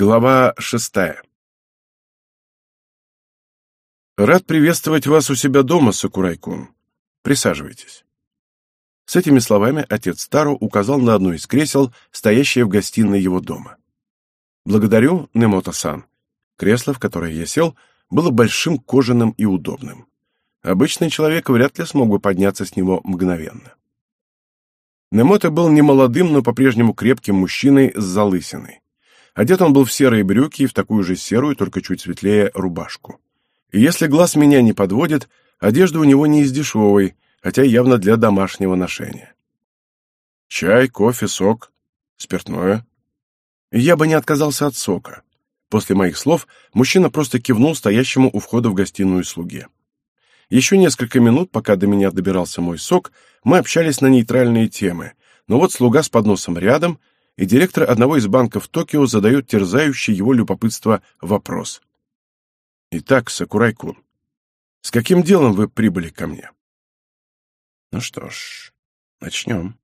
Глава шестая «Рад приветствовать вас у себя дома, Сакурайкун. Присаживайтесь». С этими словами отец Таро указал на одно из кресел, стоящее в гостиной его дома. «Благодарю, Немото-сан». Кресло, в которое я сел, было большим, кожаным и удобным. Обычный человек вряд ли смог бы подняться с него мгновенно. Немото был немолодым, но по-прежнему крепким мужчиной с залысиной. Одет он был в серые брюки и в такую же серую, только чуть светлее, рубашку. И если глаз меня не подводит, одежда у него не из дешевой, хотя явно для домашнего ношения. Чай, кофе, сок, спиртное. Я бы не отказался от сока. После моих слов мужчина просто кивнул стоящему у входа в гостиную слуге. Еще несколько минут, пока до меня добирался мой сок, мы общались на нейтральные темы, но вот слуга с подносом рядом, и директор одного из банков Токио задает терзающий его любопытство вопрос. «Итак, Сакурай-кун, с каким делом вы прибыли ко мне?» «Ну что ж, начнем».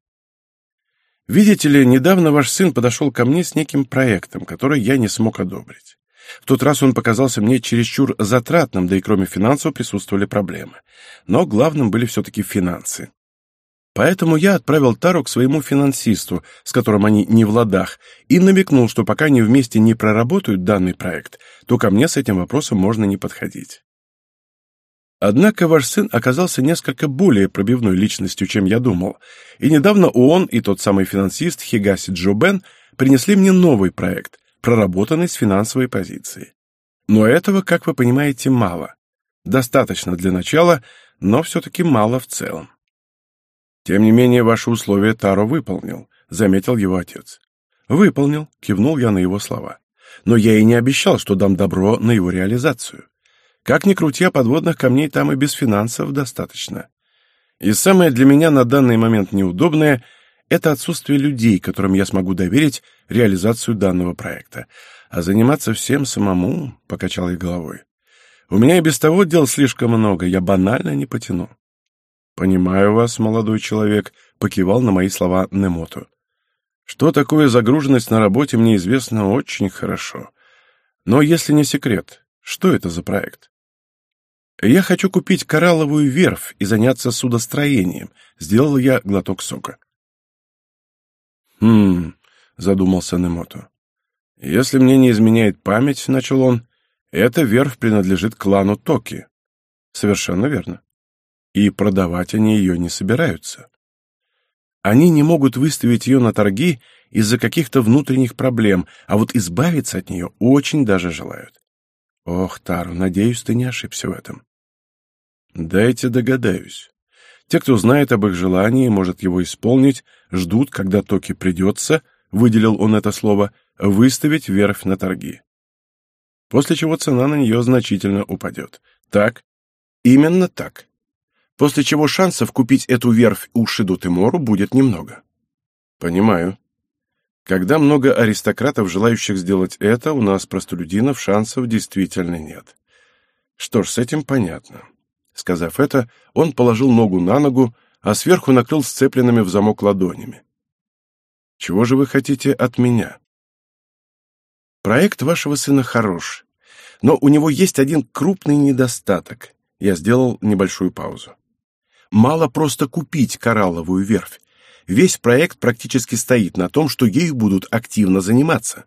Видите ли, недавно ваш сын подошел ко мне с неким проектом, который я не смог одобрить. В тот раз он показался мне чересчур затратным, да и кроме финансов присутствовали проблемы. Но главным были все-таки финансы. Поэтому я отправил Тару к своему финансисту, с которым они не в ладах, и намекнул, что пока они вместе не проработают данный проект, то ко мне с этим вопросом можно не подходить. Однако ваш сын оказался несколько более пробивной личностью, чем я думал, и недавно он и тот самый финансист Хигаси Джобен принесли мне новый проект, проработанный с финансовой позиции. Но этого, как вы понимаете, мало. Достаточно для начала, но все-таки мало в целом. Тем не менее, ваши условия Таро выполнил, заметил его отец. Выполнил, кивнул я на его слова. Но я и не обещал, что дам добро на его реализацию. Как ни крути, а подводных камней там и без финансов достаточно. И самое для меня на данный момент неудобное это отсутствие людей, которым я смогу доверить реализацию данного проекта. А заниматься всем самому, — покачал я головой. У меня и без того дел слишком много, я банально не потяну. «Понимаю вас, молодой человек», — покивал на мои слова Немоту. «Что такое загруженность на работе, мне известно очень хорошо. Но если не секрет, что это за проект?» «Я хочу купить коралловую верфь и заняться судостроением», — сделал я глоток сока. «Хм...» — задумался Немото. «Если мне не изменяет память, — начал он, — эта верфь принадлежит клану Токи». «Совершенно верно. И продавать они ее не собираются. Они не могут выставить ее на торги из-за каких-то внутренних проблем, а вот избавиться от нее очень даже желают. Ох, Тару, надеюсь, ты не ошибся в этом. Дайте догадаюсь. Те, кто знает об их желании, может его исполнить, ждут, когда Токи придется, выделил он это слово, выставить верфь на торги. После чего цена на нее значительно упадет. Так? Именно так. После чего шансов купить эту верфь у Шиду Тимору будет немного. Понимаю. Когда много аристократов, желающих сделать это, у нас, простолюдинов, шансов действительно нет. Что ж, с этим понятно. Сказав это, он положил ногу на ногу, а сверху накрыл сцепленными в замок ладонями. «Чего же вы хотите от меня?» «Проект вашего сына хорош, но у него есть один крупный недостаток». Я сделал небольшую паузу. «Мало просто купить коралловую верфь. Весь проект практически стоит на том, что ею будут активно заниматься».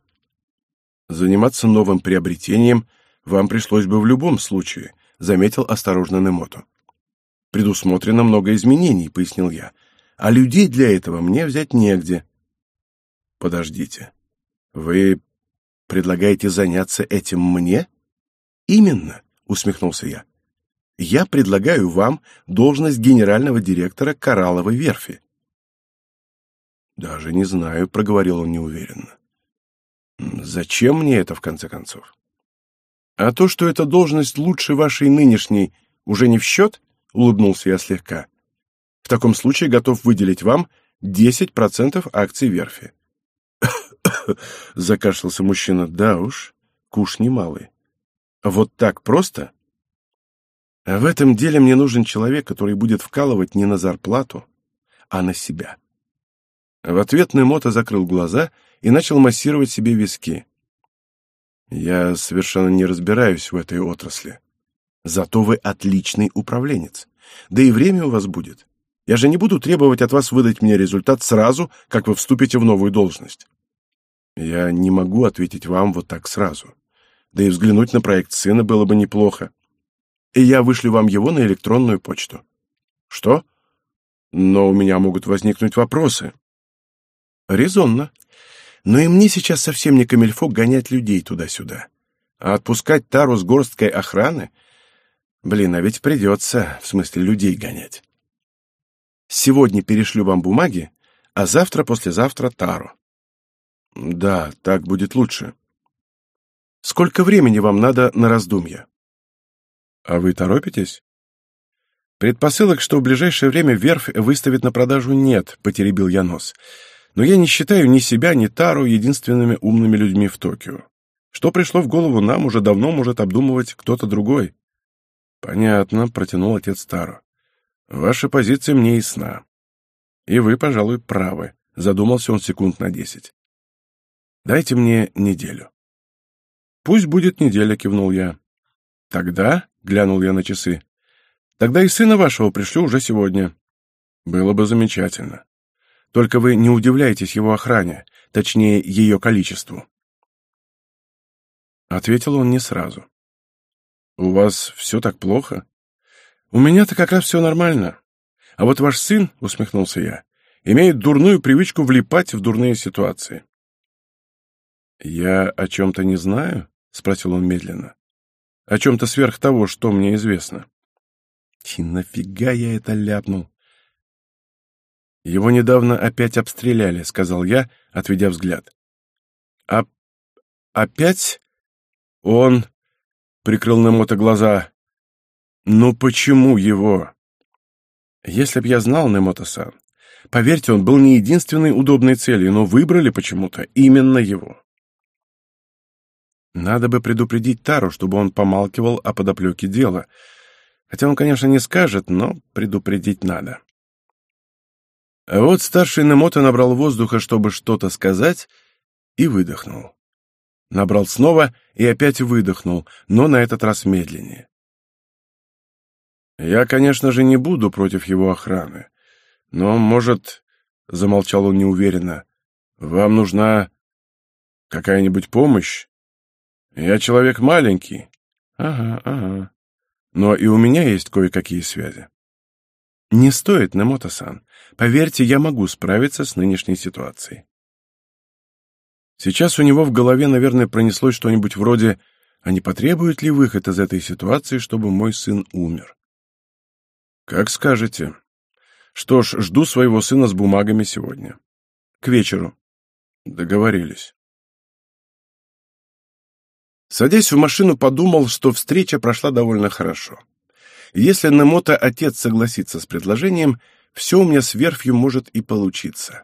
«Заниматься новым приобретением вам пришлось бы в любом случае», — заметил осторожно Немото. «Предусмотрено много изменений», — пояснил я. «А людей для этого мне взять негде». «Подождите. Вы предлагаете заняться этим мне?» «Именно», — усмехнулся я. «Я предлагаю вам должность генерального директора Коралловой верфи». «Даже не знаю», — проговорил он неуверенно. «Зачем мне это, в конце концов?» А то, что эта должность лучше вашей нынешней, уже не в счет? Улыбнулся я слегка. В таком случае готов выделить вам 10% акций верфи. Закашлялся мужчина. Да уж, куш немалый. Вот так просто? В этом деле мне нужен человек, который будет вкалывать не на зарплату, а на себя. В ответ Немото закрыл глаза и начал массировать себе виски. Я совершенно не разбираюсь в этой отрасли. Зато вы отличный управленец. Да и время у вас будет. Я же не буду требовать от вас выдать мне результат сразу, как вы вступите в новую должность. Я не могу ответить вам вот так сразу. Да и взглянуть на проект сына было бы неплохо. И я вышлю вам его на электронную почту. Что? Но у меня могут возникнуть вопросы. Резонно. Но и мне сейчас совсем не камельфо гонять людей туда-сюда. А отпускать тару с горсткой охраны? Блин, а ведь придется, в смысле, людей гонять. Сегодня перешлю вам бумаги, а завтра-послезавтра тару. Да, так будет лучше. Сколько времени вам надо на раздумья? А вы торопитесь? Предпосылок, что в ближайшее время верфь выставит на продажу, нет, потеребил я нос. Но я не считаю ни себя, ни Тару единственными умными людьми в Токио. Что пришло в голову нам, уже давно может обдумывать кто-то другой. Понятно, протянул отец Тару. Ваша позиция мне ясна. И вы, пожалуй, правы, задумался он секунд на десять. Дайте мне неделю. Пусть будет неделя, кивнул я. Тогда, глянул я на часы, тогда и сына вашего пришлю уже сегодня. Было бы замечательно. Только вы не удивляйтесь его охране, точнее, ее количеству. Ответил он не сразу. «У вас все так плохо?» «У меня-то как раз все нормально. А вот ваш сын, — усмехнулся я, — имеет дурную привычку влипать в дурные ситуации. «Я о чем-то не знаю?» — спросил он медленно. «О чем-то сверх того, что мне известно». И нафига я это ляпнул? «Его недавно опять обстреляли», — сказал я, отведя взгляд. «А... опять?» «Он...» — прикрыл Немото глаза. «Ну почему его?» «Если б я знал Немото-сан, поверьте, он был не единственной удобной целью, но выбрали почему-то именно его». Надо бы предупредить Тару, чтобы он помалкивал о подоплеке дела. Хотя он, конечно, не скажет, но предупредить надо. А вот старший Немота набрал воздуха, чтобы что-то сказать, и выдохнул. Набрал снова и опять выдохнул, но на этот раз медленнее. «Я, конечно же, не буду против его охраны, но, может...» — замолчал он неуверенно. «Вам нужна какая-нибудь помощь?» Я человек маленький. Ага, ага. Но и у меня есть кое-какие связи. Не стоит, Намото-сан. Поверьте, я могу справиться с нынешней ситуацией. Сейчас у него в голове, наверное, пронеслось что-нибудь вроде «А не потребует ли выход из этой ситуации, чтобы мой сын умер?» «Как скажете. Что ж, жду своего сына с бумагами сегодня. К вечеру. Договорились». Садясь в машину, подумал, что встреча прошла довольно хорошо. Если Немото отец согласится с предложением, все у меня с верфью может и получиться.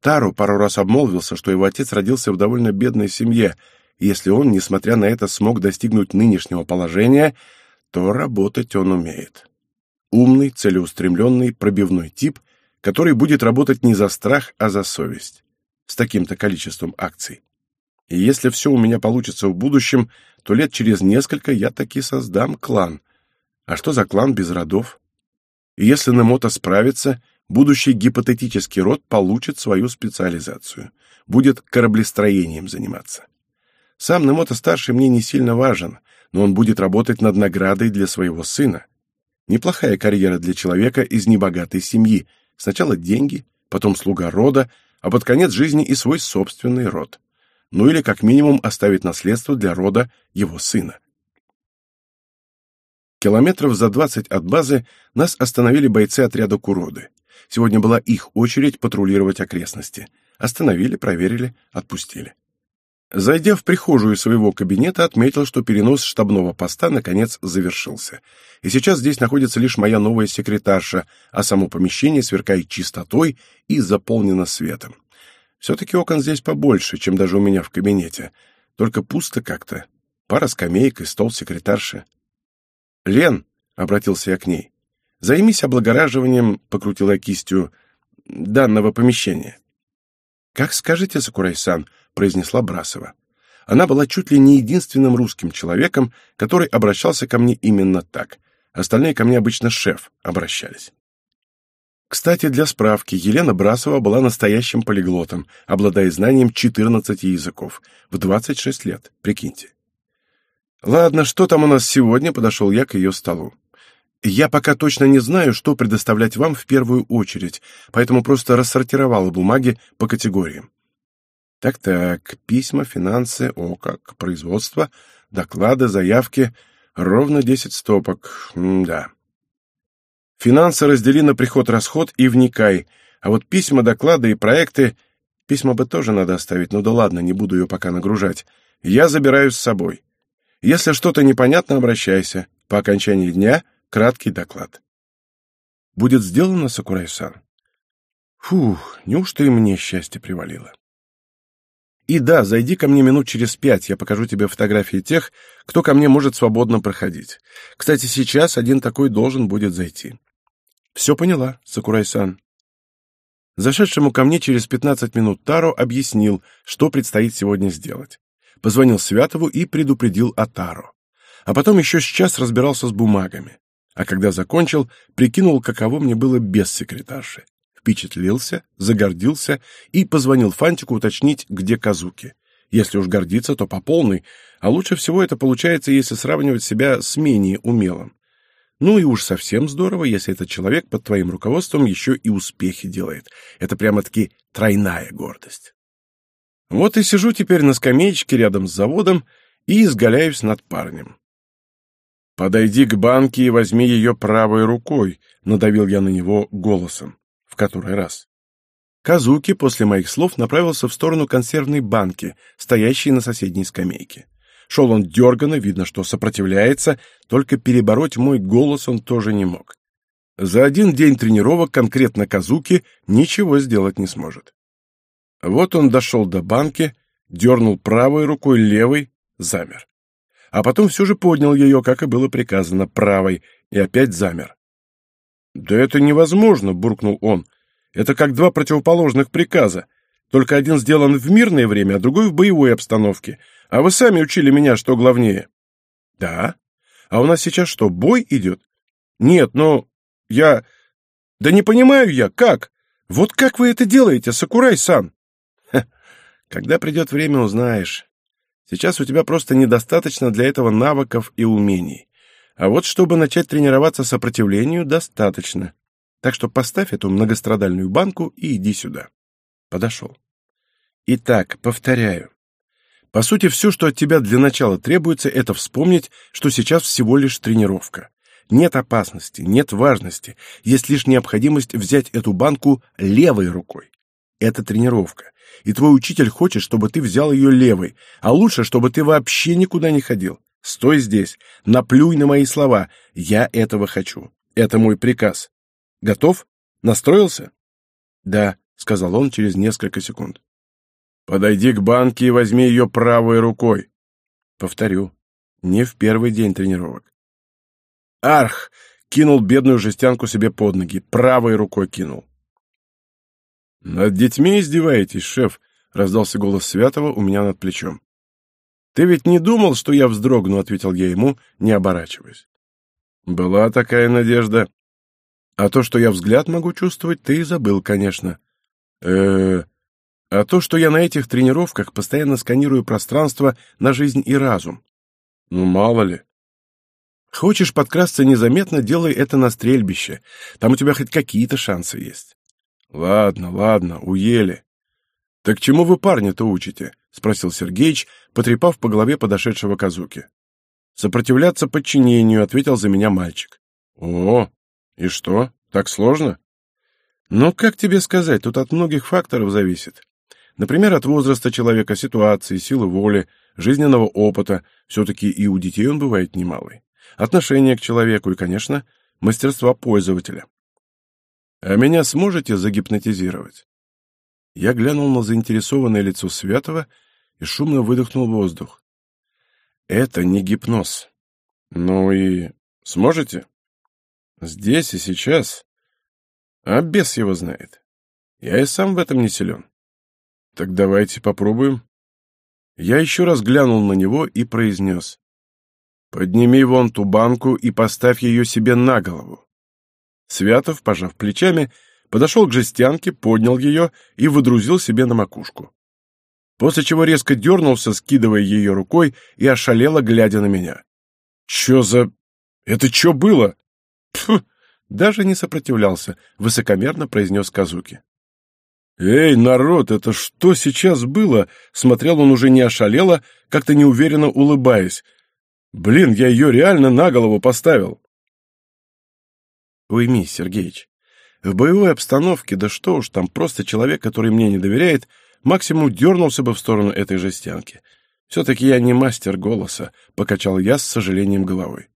Тару пару раз обмолвился, что его отец родился в довольно бедной семье, и если он, несмотря на это, смог достигнуть нынешнего положения, то работать он умеет. Умный, целеустремленный, пробивной тип, который будет работать не за страх, а за совесть. С таким-то количеством акций. И если все у меня получится в будущем, то лет через несколько я таки создам клан. А что за клан без родов? И если Немото справится, будущий гипотетический род получит свою специализацию. Будет кораблестроением заниматься. Сам Немото-старший мне не сильно важен, но он будет работать над наградой для своего сына. Неплохая карьера для человека из небогатой семьи. Сначала деньги, потом слуга рода, а под конец жизни и свой собственный род ну или как минимум оставить наследство для рода его сына. Километров за двадцать от базы нас остановили бойцы отряда Куроды. Сегодня была их очередь патрулировать окрестности. Остановили, проверили, отпустили. Зайдя в прихожую своего кабинета, отметил, что перенос штабного поста наконец завершился. И сейчас здесь находится лишь моя новая секретарша, а само помещение сверкает чистотой и заполнено светом. Все-таки окон здесь побольше, чем даже у меня в кабинете. Только пусто как-то. Пара скамеек и стол секретарши. «Лен», — обратился я к ней, — «займись облагораживанием», — покрутила кистью, — «данного помещения». «Как скажете, Сакурай-сан», — произнесла Брасова. Она была чуть ли не единственным русским человеком, который обращался ко мне именно так. Остальные ко мне обычно шеф обращались. Кстати, для справки, Елена Брасова была настоящим полиглотом, обладая знанием 14 языков, в 26 лет, прикиньте. «Ладно, что там у нас сегодня?» — подошел я к ее столу. «Я пока точно не знаю, что предоставлять вам в первую очередь, поэтому просто рассортировала бумаги по категориям. Так-так, письма, финансы, о как, производство, доклады, заявки, ровно 10 стопок, М да. Финансы раздели на приход-расход и вникай, а вот письма, доклады и проекты... Письма бы тоже надо оставить, ну да ладно, не буду ее пока нагружать. Я забираю с собой. Если что-то непонятно, обращайся. По окончании дня краткий доклад. Будет сделано, Сакурай-сан? Фух, неужто и мне счастье привалило? И да, зайди ко мне минут через пять, я покажу тебе фотографии тех, кто ко мне может свободно проходить. Кстати, сейчас один такой должен будет зайти. Все поняла, Сакурай-сан. Зашедшему ко мне через пятнадцать минут Таро объяснил, что предстоит сегодня сделать. Позвонил Святову и предупредил о Таро. А потом еще с час разбирался с бумагами. А когда закончил, прикинул, каково мне было без секретарши впечатлился, загордился и позвонил Фантику уточнить, где Казуки. Если уж гордиться, то по полной, а лучше всего это получается, если сравнивать себя с менее умелым. Ну и уж совсем здорово, если этот человек под твоим руководством еще и успехи делает. Это прямо-таки тройная гордость. Вот и сижу теперь на скамеечке рядом с заводом и изгаляюсь над парнем. «Подойди к банке и возьми ее правой рукой», — надавил я на него голосом в который раз. Казуки после моих слов направился в сторону консервной банки, стоящей на соседней скамейке. Шел он дерганно, видно, что сопротивляется, только перебороть мой голос он тоже не мог. За один день тренировок конкретно Казуки ничего сделать не сможет. Вот он дошел до банки, дернул правой рукой, левой, замер. А потом все же поднял ее, как и было приказано, правой, и опять замер. «Да это невозможно!» — буркнул он. «Это как два противоположных приказа. Только один сделан в мирное время, а другой в боевой обстановке. А вы сами учили меня, что главнее». «Да? А у нас сейчас что, бой идет?» «Нет, но я... Да не понимаю я, как? Вот как вы это делаете, Сакурай-сан?» «Когда придет время, узнаешь. Сейчас у тебя просто недостаточно для этого навыков и умений. А вот чтобы начать тренироваться сопротивлению, достаточно. Так что поставь эту многострадальную банку и иди сюда. Подошел. Итак, повторяю. По сути, все, что от тебя для начала требуется, это вспомнить, что сейчас всего лишь тренировка. Нет опасности, нет важности, есть лишь необходимость взять эту банку левой рукой. Это тренировка, и твой учитель хочет, чтобы ты взял ее левой, а лучше, чтобы ты вообще никуда не ходил. Стой здесь, наплюй на мои слова. Я этого хочу. Это мой приказ. Готов? Настроился? Да, сказал он через несколько секунд. Подойди к банке и возьми ее правой рукой. Повторю, не в первый день тренировок. Арх! Кинул бедную жестянку себе под ноги, правой рукой кинул. «Над детьми издеваетесь, шеф?» — раздался голос Святого у меня над плечом. «Ты ведь не думал, что я вздрогну?» — ответил я ему, не оборачиваясь. «Была такая надежда. А то, что я взгляд могу чувствовать, ты и забыл, конечно. э э А то, что я на этих тренировках постоянно сканирую пространство на жизнь и разум. Ну, мало ли. Хочешь подкрасться незаметно, делай это на стрельбище. Там у тебя хоть какие-то шансы есть. Ладно, ладно, уели. Так чему вы парня-то учите? — спросил Сергеич, потрепав по голове подошедшего Казуки. «Сопротивляться подчинению», — ответил за меня мальчик. «О, и что, так сложно?» «Ну, как тебе сказать, тут от многих факторов зависит. Например, от возраста человека, ситуации, силы воли, жизненного опыта, все-таки и у детей он бывает немалый, отношения к человеку и, конечно, мастерства пользователя. А меня сможете загипнотизировать?» Я глянул на заинтересованное лицо Святого и шумно выдохнул воздух. Это не гипноз. Ну и сможете? Здесь и сейчас. А бес его знает. Я и сам в этом не силен. Так давайте попробуем. Я еще раз глянул на него и произнес. «Подними вон ту банку и поставь ее себе на голову». Святов, пожав плечами, подошел к жестянке, поднял ее и выдрузил себе на макушку. После чего резко дернулся, скидывая ее рукой, и ошалело, глядя на меня. «Че за... Это что было?» «Пф!» Даже не сопротивлялся, высокомерно произнес Казуки. «Эй, народ, это что сейчас было?» Смотрел он уже не ошалело, как-то неуверенно улыбаясь. «Блин, я ее реально на голову поставил!» «Уйми, Сергеич, в боевой обстановке, да что уж там, просто человек, который мне не доверяет, максимум дернулся бы в сторону этой жестянки. Все-таки я не мастер голоса», — покачал я с сожалением головой.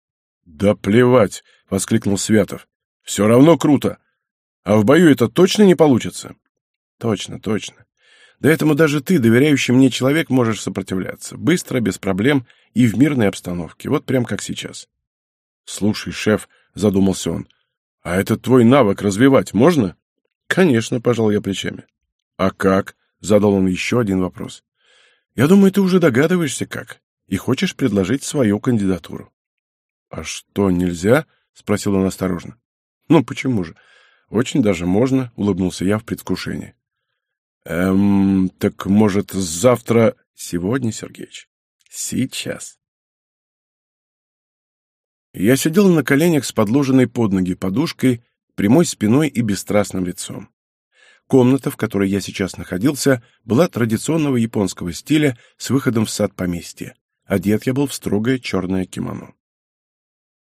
«Да плевать!» — воскликнул Святов. «Все равно круто! А в бою это точно не получится?» Точно, точно. Да этому даже ты, доверяющий мне человек, можешь сопротивляться. Быстро, без проблем и в мирной обстановке. Вот прям как сейчас. Слушай, шеф, задумался он, а этот твой навык развивать можно? Конечно, пожал я плечами. А как? Задал он еще один вопрос. Я думаю, ты уже догадываешься, как. И хочешь предложить свою кандидатуру. А что, нельзя? Спросил он осторожно. Ну, почему же? Очень даже можно, улыбнулся я в предвкушении. Эм, так, может, завтра... Сегодня, Сергеич? Сейчас. Я сидел на коленях с подложенной под ноги подушкой, прямой спиной и бесстрастным лицом. Комната, в которой я сейчас находился, была традиционного японского стиля с выходом в сад поместья. Одет я был в строгое черное кимоно.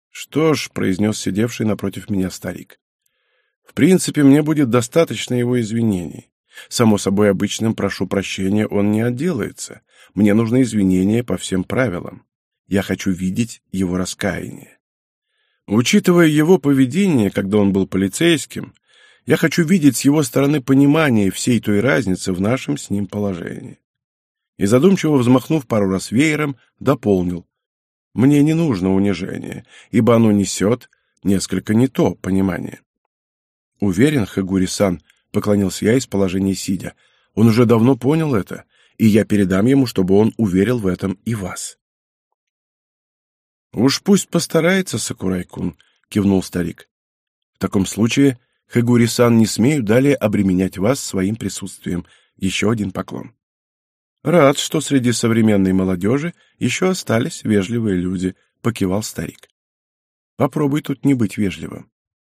«Что ж», — произнес сидевший напротив меня старик, — «в принципе, мне будет достаточно его извинений. Само собой, обычным «прошу прощения» он не отделается. Мне нужны извинения по всем правилам. Я хочу видеть его раскаяние. Учитывая его поведение, когда он был полицейским, я хочу видеть с его стороны понимание всей той разницы в нашем с ним положении. И задумчиво взмахнув пару раз веером, дополнил. Мне не нужно унижение, ибо оно несет несколько не то понимание. Уверен, Хагури-сан, — поклонился я из положения сидя. «Он уже давно понял это, и я передам ему, чтобы он уверил в этом и вас». «Уж пусть постарается, Сакурай-кун», — кивнул старик. «В таком случае, Хагури-сан, не смею далее обременять вас своим присутствием. Еще один поклон». «Рад, что среди современной молодежи еще остались вежливые люди», — покивал старик. «Попробуй тут не быть вежливым.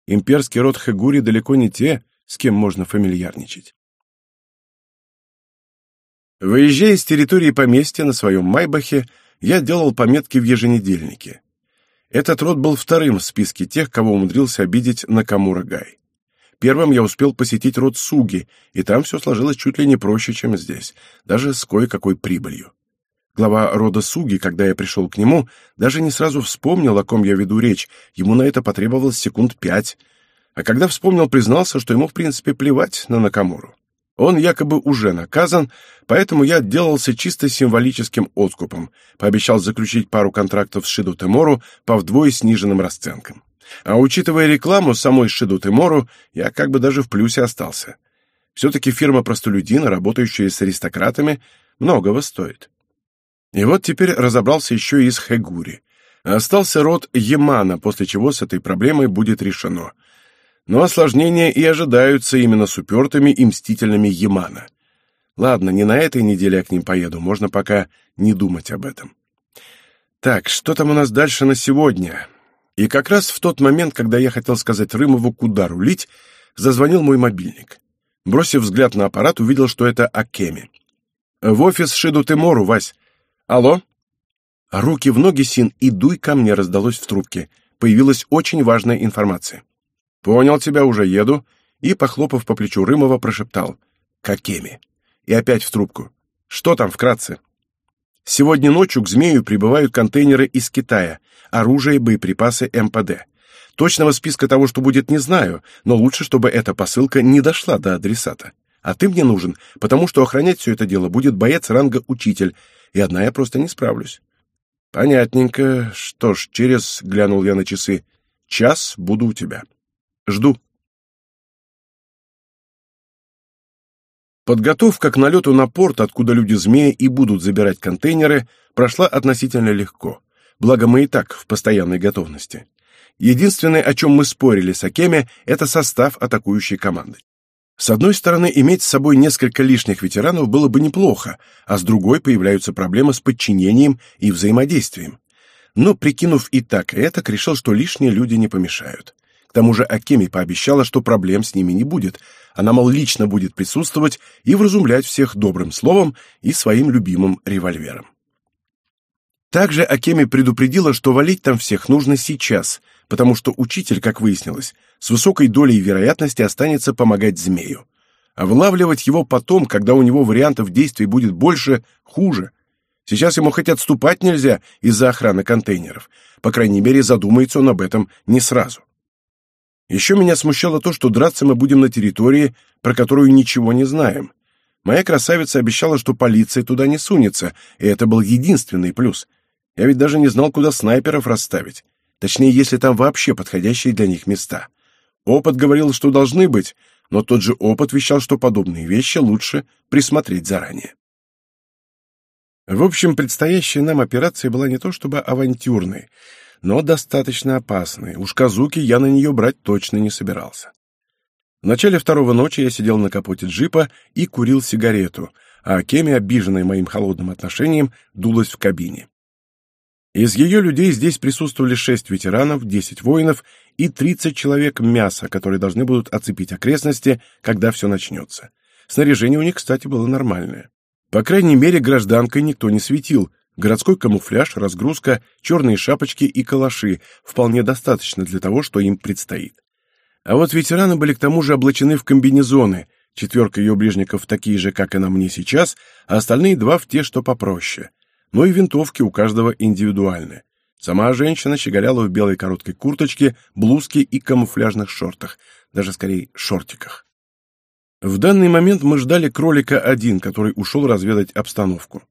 Имперский род Хагури далеко не те, с кем можно фамильярничать. Выезжая с территории поместья на своем Майбахе, я делал пометки в еженедельнике. Этот род был вторым в списке тех, кого умудрился обидеть Накамура Гай. Первым я успел посетить род Суги, и там все сложилось чуть ли не проще, чем здесь, даже с кое-какой прибылью. Глава рода Суги, когда я пришел к нему, даже не сразу вспомнил, о ком я веду речь, ему на это потребовалось секунд пять, а когда вспомнил, признался, что ему в принципе плевать на Накамуру. Он якобы уже наказан, поэтому я отделался чисто символическим откупом, пообещал заключить пару контрактов с Шиду Темору по вдвое сниженным расценкам. А учитывая рекламу самой Шиду Темору, я как бы даже в плюсе остался. Все-таки фирма простолюдина, работающая с аристократами, многого стоит. И вот теперь разобрался еще и с Хегури. Остался род Ямана, после чего с этой проблемой будет решено — но осложнения и ожидаются именно с упертыми и мстительными Ямана. Ладно, не на этой неделе я к ним поеду, можно пока не думать об этом. Так, что там у нас дальше на сегодня? И как раз в тот момент, когда я хотел сказать Рымову, куда рулить, зазвонил мой мобильник. Бросив взгляд на аппарат, увидел, что это Акеми. «В офис Шиду Тимору, Вась. Алло?» «Руки в ноги, Син, и дуй ко мне», раздалось в трубке. Появилась очень важная информация. «Понял тебя, уже еду», и, похлопав по плечу Рымова, прошептал «Какими?» И опять в трубку. «Что там вкратце?» «Сегодня ночью к Змею прибывают контейнеры из Китая, оружие, боеприпасы МПД. Точного списка того, что будет, не знаю, но лучше, чтобы эта посылка не дошла до адресата. А ты мне нужен, потому что охранять все это дело будет боец ранга учитель, и одна я просто не справлюсь». «Понятненько. Что ж, через...» — глянул я на часы. «Час буду у тебя». Жду. Подготовка к налету на порт, откуда люди-змеи и будут забирать контейнеры, прошла относительно легко. Благо мы и так в постоянной готовности. Единственное, о чем мы спорили с Акеми, это состав атакующей команды. С одной стороны, иметь с собой несколько лишних ветеранов было бы неплохо, а с другой появляются проблемы с подчинением и взаимодействием. Но, прикинув и так, и так, решил, что лишние люди не помешают. К тому же Акеми пообещала, что проблем с ними не будет. Она, мол, лично будет присутствовать и вразумлять всех добрым словом и своим любимым револьвером. Также Акеми предупредила, что валить там всех нужно сейчас, потому что учитель, как выяснилось, с высокой долей вероятности останется помогать змею. А вылавливать его потом, когда у него вариантов действий будет больше, хуже. Сейчас ему хоть отступать нельзя из-за охраны контейнеров. По крайней мере, задумается он об этом не сразу. Еще меня смущало то, что драться мы будем на территории, про которую ничего не знаем. Моя красавица обещала, что полиция туда не сунется, и это был единственный плюс. Я ведь даже не знал, куда снайперов расставить. Точнее, если там вообще подходящие для них места. Опыт говорил, что должны быть, но тот же опыт вещал, что подобные вещи лучше присмотреть заранее. В общем, предстоящая нам операция была не то чтобы авантюрной, но достаточно опасной. Уж Казуки я на нее брать точно не собирался. В начале второго ночи я сидел на капоте джипа и курил сигарету, а Кеми, обиженная моим холодным отношением, дулась в кабине. Из ее людей здесь присутствовали шесть ветеранов, десять воинов и тридцать человек мяса, которые должны будут оцепить окрестности, когда все начнется. Снаряжение у них, кстати, было нормальное. По крайней мере, гражданкой никто не светил, Городской камуфляж, разгрузка, черные шапочки и калаши вполне достаточно для того, что им предстоит. А вот ветераны были к тому же облачены в комбинезоны, четверка ее ближников такие же, как и на мне сейчас, а остальные два в те, что попроще. Ну и винтовки у каждого индивидуальные. Сама женщина щеголяла в белой короткой курточке, блузке и камуфляжных шортах, даже скорее шортиках. В данный момент мы ждали кролика один, который ушел разведать обстановку.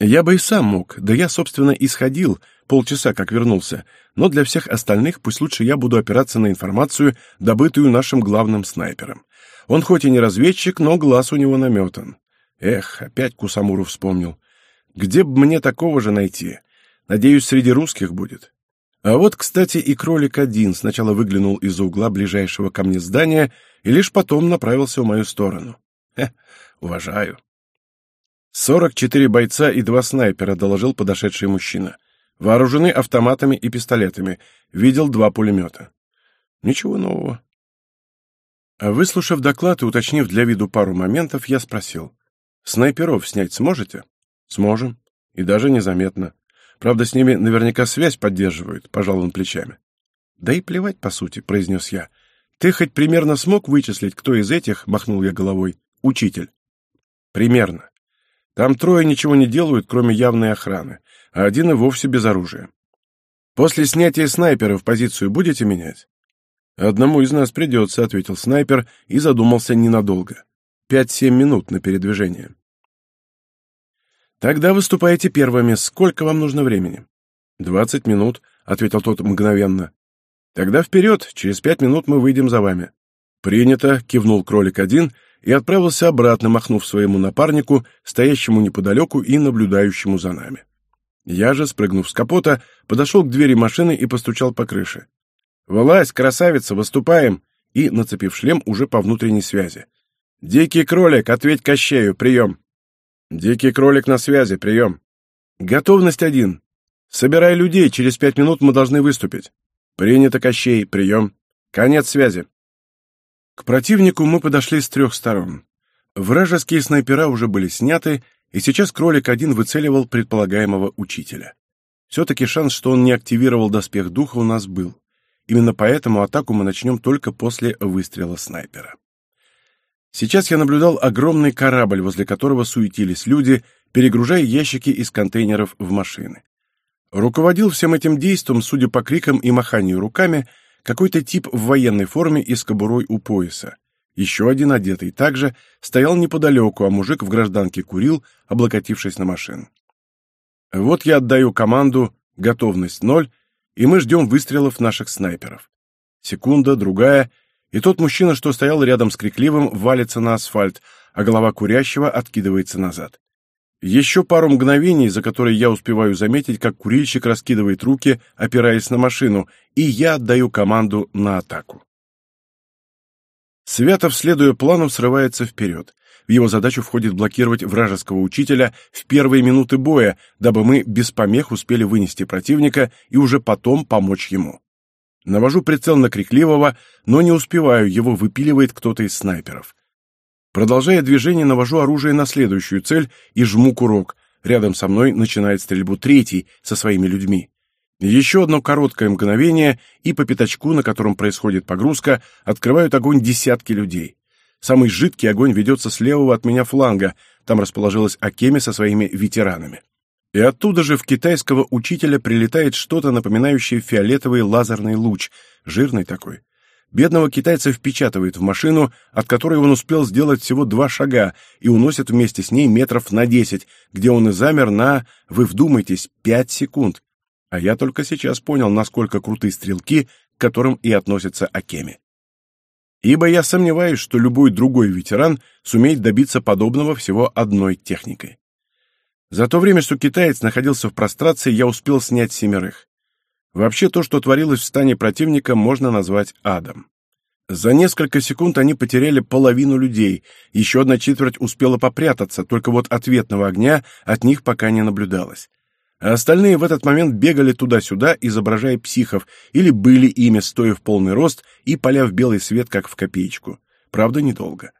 Я бы и сам мог, да я, собственно, и сходил, полчаса как вернулся, но для всех остальных пусть лучше я буду опираться на информацию, добытую нашим главным снайпером. Он хоть и не разведчик, но глаз у него наметан. Эх, опять Кусамуру вспомнил. Где бы мне такого же найти? Надеюсь, среди русских будет. А вот, кстати, и кролик один сначала выглянул из-за угла ближайшего ко мне здания и лишь потом направился в мою сторону. Хе, уважаю. «Сорок четыре бойца и два снайпера», — доложил подошедший мужчина. «Вооружены автоматами и пистолетами. Видел два пулемета». «Ничего нового». А выслушав доклад и уточнив для виду пару моментов, я спросил. «Снайперов снять сможете?» «Сможем. И даже незаметно. Правда, с ними наверняка связь поддерживают», — пожал он плечами. «Да и плевать, по сути», — произнес я. «Ты хоть примерно смог вычислить, кто из этих?» — махнул я головой. «Учитель». «Примерно. Там трое ничего не делают, кроме явной охраны, а один и вовсе без оружия. После снятия снайпера в позицию будете менять? Одному из нас придется, ответил снайпер и задумался ненадолго. Пять-семь минут на передвижение. Тогда выступаете первыми. Сколько вам нужно времени? Двадцать минут, ответил тот мгновенно. Тогда вперед, через пять минут мы выйдем за вами. Принято, кивнул кролик один и отправился обратно, махнув своему напарнику, стоящему неподалеку и наблюдающему за нами. Я же, спрыгнув с капота, подошел к двери машины и постучал по крыше. «Вылазь, красавица, выступаем!» и, нацепив шлем, уже по внутренней связи. «Дикий кролик, ответь Кощею, прием!» «Дикий кролик на связи, прием!» «Готовность один. Собирай людей, через пять минут мы должны выступить». «Принято, Кощей, прием!» «Конец связи!» К противнику мы подошли с трех сторон. Вражеские снайпера уже были сняты, и сейчас кролик один выцеливал предполагаемого учителя. Все-таки шанс, что он не активировал доспех духа, у нас был. Именно поэтому атаку мы начнем только после выстрела снайпера. Сейчас я наблюдал огромный корабль, возле которого суетились люди, перегружая ящики из контейнеров в машины. Руководил всем этим действом, судя по крикам и маханию руками, какой-то тип в военной форме и с кобурой у пояса. Еще один, одетый также, стоял неподалеку, а мужик в гражданке курил, облокотившись на машину. Вот я отдаю команду «Готовность ноль», и мы ждем выстрелов наших снайперов. Секунда, другая, и тот мужчина, что стоял рядом с Крикливым, валится на асфальт, а голова курящего откидывается назад. Еще пару мгновений, за которые я успеваю заметить, как курильщик раскидывает руки, опираясь на машину, и я отдаю команду на атаку. Святов, следуя плану, срывается вперед. В его задачу входит блокировать вражеского учителя в первые минуты боя, дабы мы без помех успели вынести противника и уже потом помочь ему. Навожу прицел на Крикливого, но не успеваю, его выпиливает кто-то из снайперов. Продолжая движение, навожу оружие на следующую цель и жму курок. Рядом со мной начинает стрельбу третий со своими людьми. Еще одно короткое мгновение, и по пятачку, на котором происходит погрузка, открывают огонь десятки людей. Самый жидкий огонь ведется с левого от меня фланга, там расположилась Акеми со своими ветеранами. И оттуда же в китайского учителя прилетает что-то напоминающее фиолетовый лазерный луч, жирный такой. Бедного китайца впечатывает в машину, от которой он успел сделать всего два шага, и уносит вместе с ней метров на десять, где он и замер на, вы вдумайтесь, пять секунд. А я только сейчас понял, насколько крутые стрелки, к которым и относятся Акеми. Ибо я сомневаюсь, что любой другой ветеран сумеет добиться подобного всего одной техникой. За то время, что китаец находился в прострации, я успел снять семерых. Вообще то, что творилось в стане противника, можно назвать адом. За несколько секунд они потеряли половину людей, еще одна четверть успела попрятаться, только вот ответного огня от них пока не наблюдалось. А остальные в этот момент бегали туда-сюда, изображая психов, или были ими, стоя в полный рост и поля в белый свет, как в копеечку. Правда, недолго.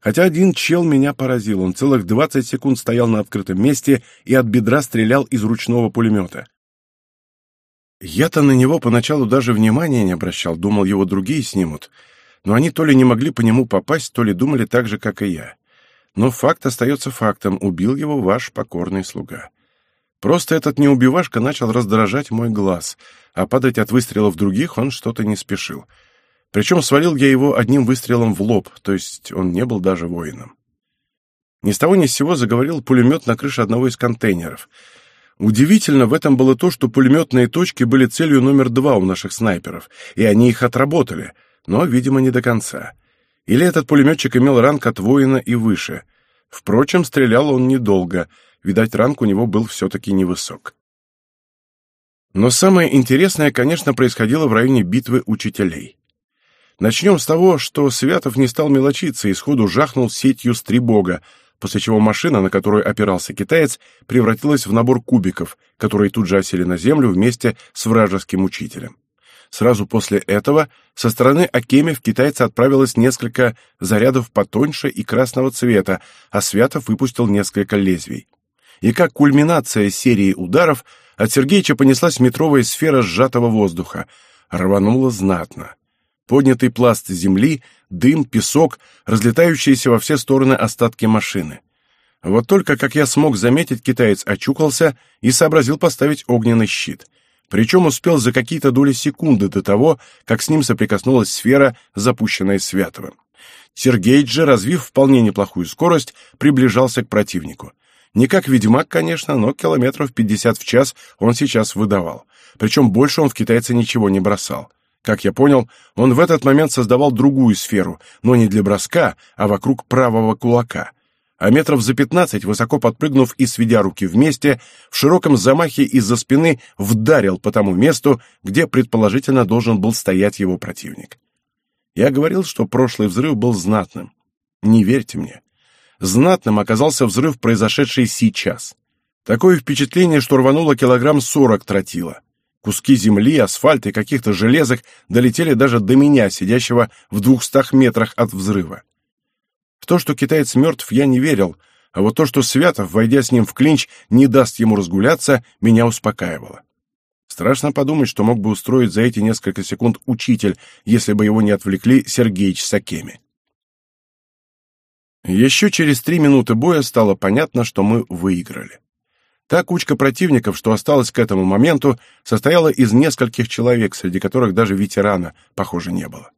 Хотя один чел меня поразил, он целых двадцать секунд стоял на открытом месте и от бедра стрелял из ручного пулемета. Я-то на него поначалу даже внимания не обращал, думал, его другие снимут. Но они то ли не могли по нему попасть, то ли думали так же, как и я. Но факт остается фактом, убил его ваш покорный слуга. Просто этот неубивашка начал раздражать мой глаз, а падать от выстрелов других он что-то не спешил. Причем свалил я его одним выстрелом в лоб, то есть он не был даже воином. Ни с того ни с сего заговорил пулемет на крыше одного из контейнеров — Удивительно в этом было то, что пулеметные точки были целью номер два у наших снайперов, и они их отработали, но, видимо, не до конца. Или этот пулеметчик имел ранг от воина и выше. Впрочем, стрелял он недолго, видать, ранг у него был все-таки невысок. Но самое интересное, конечно, происходило в районе битвы учителей. Начнем с того, что Святов не стал мелочиться и сходу жахнул сетью стрибога, после чего машина, на которую опирался китаец, превратилась в набор кубиков, которые тут же осели на землю вместе с вражеским учителем. Сразу после этого со стороны Акеми в китайца отправилось несколько зарядов потоньше и красного цвета, а Святов выпустил несколько лезвий. И как кульминация серии ударов от Сергеича понеслась метровая сфера сжатого воздуха. Рвануло знатно поднятый пласт земли, дым, песок, разлетающиеся во все стороны остатки машины. Вот только, как я смог заметить, китаец очухался и сообразил поставить огненный щит. Причем успел за какие-то доли секунды до того, как с ним соприкоснулась сфера, запущенная Святовым. Сергей же, развив вполне неплохую скорость, приближался к противнику. Не как ведьмак, конечно, но километров пятьдесят в час он сейчас выдавал. Причем больше он в китайца ничего не бросал. Как я понял, он в этот момент создавал другую сферу, но не для броска, а вокруг правого кулака. А метров за пятнадцать, высоко подпрыгнув и сведя руки вместе, в широком замахе из-за спины вдарил по тому месту, где предположительно должен был стоять его противник. Я говорил, что прошлый взрыв был знатным. Не верьте мне. Знатным оказался взрыв, произошедший сейчас. Такое впечатление, что рвануло килограмм сорок тротила. Куски земли, асфальта и каких-то железок долетели даже до меня, сидящего в двухстах метрах от взрыва. В то, что китаец мертв, я не верил, а вот то, что Святов, войдя с ним в клинч, не даст ему разгуляться, меня успокаивало. Страшно подумать, что мог бы устроить за эти несколько секунд учитель, если бы его не отвлекли Сергеич Акеми. Еще через три минуты боя стало понятно, что мы выиграли. Та кучка противников, что осталась к этому моменту, состояла из нескольких человек, среди которых даже ветерана, похоже, не было.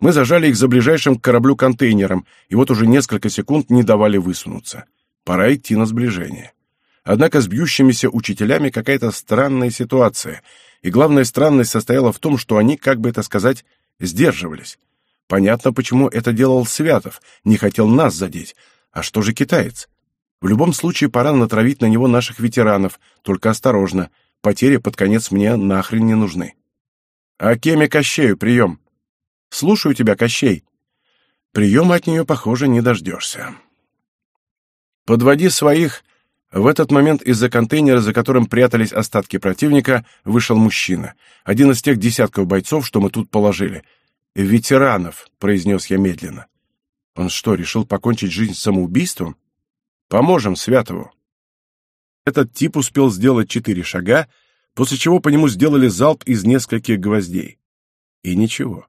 Мы зажали их за ближайшим к кораблю контейнером, и вот уже несколько секунд не давали высунуться. Пора идти на сближение. Однако с бьющимися учителями какая-то странная ситуация, и главная странность состояла в том, что они, как бы это сказать, сдерживались. Понятно, почему это делал Святов, не хотел нас задеть, А что же китаец? В любом случае пора натравить на него наших ветеранов, только осторожно, потери под конец мне нахрен не нужны. А Кеме Кощею прием. Слушаю тебя, Кощей. Приема от нее, похоже, не дождешься. Подводи своих... В этот момент из-за контейнера, за которым прятались остатки противника, вышел мужчина. Один из тех десятков бойцов, что мы тут положили. «Ветеранов», — произнес я медленно. Он что, решил покончить жизнь самоубийством? Поможем Святову. Этот тип успел сделать четыре шага, после чего по нему сделали залп из нескольких гвоздей. И ничего.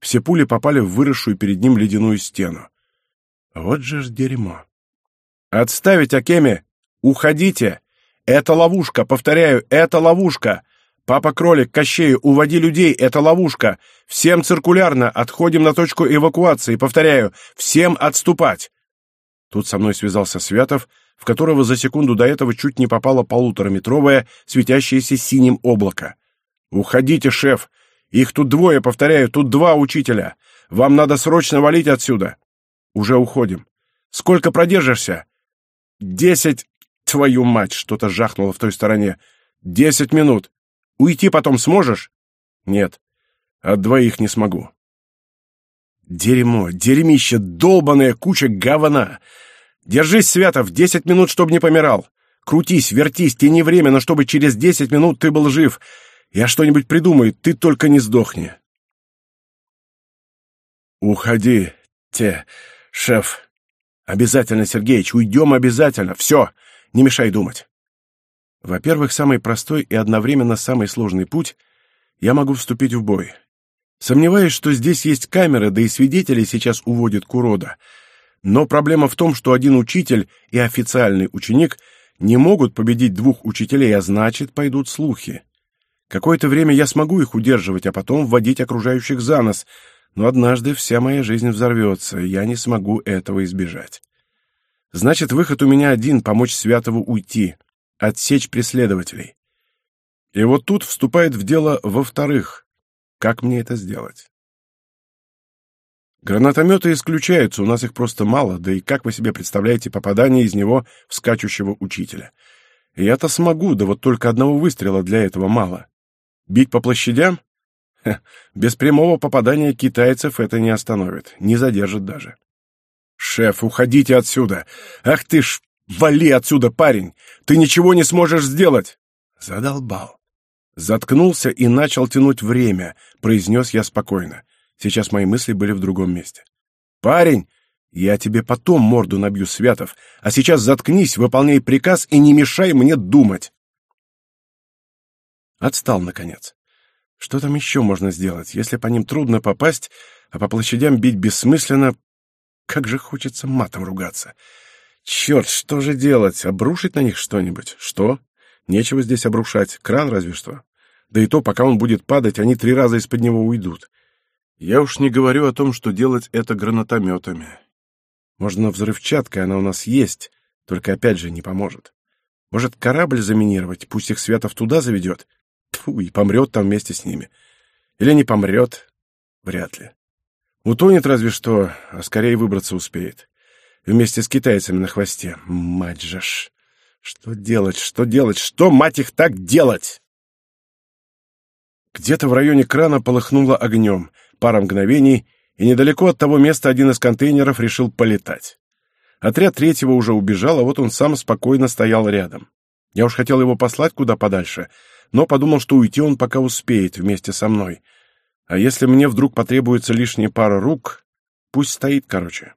Все пули попали в выросшую перед ним ледяную стену. Вот же ж дерьмо. «Отставить, Акеми! Уходите! Это ловушка, повторяю, это ловушка! Папа-кролик, Кощею, уводи людей, это ловушка! Всем циркулярно, отходим на точку эвакуации, повторяю, всем отступать!» Тут со мной связался Святов, в которого за секунду до этого чуть не попало полутораметровое, светящееся синим облако. «Уходите, шеф! Их тут двое, повторяю, тут два учителя! Вам надо срочно валить отсюда!» «Уже уходим. Сколько продержишься?» «Десять... Твою мать!» — что-то жахнуло в той стороне. «Десять минут. Уйти потом сможешь?» «Нет. От двоих не смогу. Дерьмо, дерьмище, долбаная куча говна. Держись, Святов, десять минут, чтобы не помирал. Крутись, вертись, тяни время, но чтобы через десять минут ты был жив. Я что-нибудь придумаю, ты только не сдохни. Уходи, те, шеф. Обязательно, Сергеич, уйдем обязательно. Все, не мешай думать. Во-первых, самый простой и одновременно самый сложный путь — я могу вступить в бой. Сомневаюсь, что здесь есть камеры, да и свидетели сейчас уводят к урода. Но проблема в том, что один учитель и официальный ученик не могут победить двух учителей, а значит, пойдут слухи. Какое-то время я смогу их удерживать, а потом вводить окружающих за нос, но однажды вся моя жизнь взорвется, и я не смогу этого избежать. Значит, выход у меня один — помочь Святову уйти, отсечь преследователей. И вот тут вступает в дело во-вторых — как мне это сделать? Гранатометы исключаются, у нас их просто мало, да и как вы себе представляете попадание из него в скачущего учителя? Я-то смогу, да вот только одного выстрела для этого мало. Бить по площадям? Ха, без прямого попадания китайцев это не остановит, не задержит даже. «Шеф, уходите отсюда! Ах ты ж, вали отсюда, парень! Ты ничего не сможешь сделать!» Задолбал. Заткнулся и начал тянуть время, произнес я спокойно. Сейчас мои мысли были в другом месте. «Парень, я тебе потом морду набью, Святов, а сейчас заткнись, выполняй приказ и не мешай мне думать!» Отстал, наконец. Что там еще можно сделать? Если по ним трудно попасть, а по площадям бить бессмысленно, как же хочется матом ругаться. Черт, что же делать? Обрушить на них что-нибудь? Что? Нечего здесь обрушать, кран разве что. Да и то, пока он будет падать, они три раза из-под него уйдут. Я уж не говорю о том, что делать это гранатометами. Можно взрывчаткой, она у нас есть, только опять же не поможет. Может, корабль заминировать, пусть их Светов туда заведет? Тьфу, и помрет там вместе с ними. Или не помрет? Вряд ли. Утонет разве что, а скорее выбраться успеет. Вместе с китайцами на хвосте. Мать же ж! Что делать, что делать, что, мать их, так делать? Где-то в районе крана полыхнуло огнем, пара мгновений, и недалеко от того места один из контейнеров решил полетать. Отряд третьего уже убежал, а вот он сам спокойно стоял рядом. Я уж хотел его послать куда подальше, но подумал, что уйти он пока успеет вместе со мной. А если мне вдруг потребуется лишняя пара рук, пусть стоит, короче.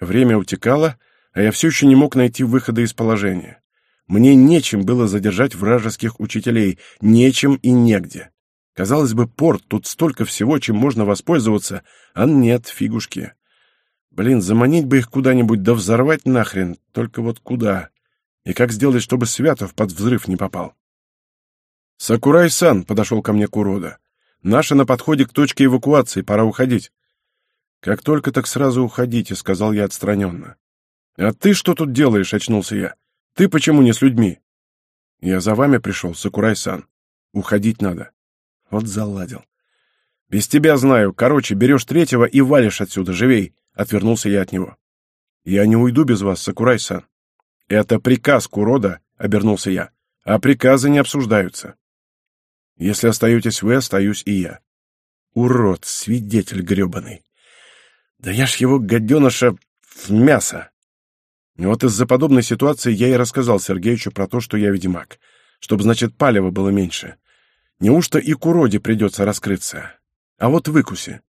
Время утекало, а я все еще не мог найти выхода из положения. Мне нечем было задержать вражеских учителей, нечем и негде. Казалось бы, порт, тут столько всего, чем можно воспользоваться, а нет, фигушки. Блин, заманить бы их куда-нибудь, да взорвать нахрен, только вот куда? И как сделать, чтобы Святов под взрыв не попал? «Сакурай-сан», — подошел ко мне Курода. «Наши на подходе к точке эвакуации, пора уходить». «Как только, так сразу уходите», — сказал я отстраненно. «А ты что тут делаешь?» — очнулся я. Ты почему не с людьми? Я за вами пришел, Сакурай-сан. Уходить надо. Вот заладил. Без тебя знаю. Короче, берешь третьего и валишь отсюда, живей. Отвернулся я от него. Я не уйду без вас, Сакурай-сан. Это приказ Курода, обернулся я. А приказы не обсуждаются. Если остаетесь вы, остаюсь и я. Урод, свидетель гребаный. Да я ж его, гаденыша, в мясо. Вот из-за подобной ситуации я и рассказал Сергеичу про то, что я ведьмак, чтобы, значит, палева было меньше. Неужто и Куроде придется раскрыться? А вот выкуси.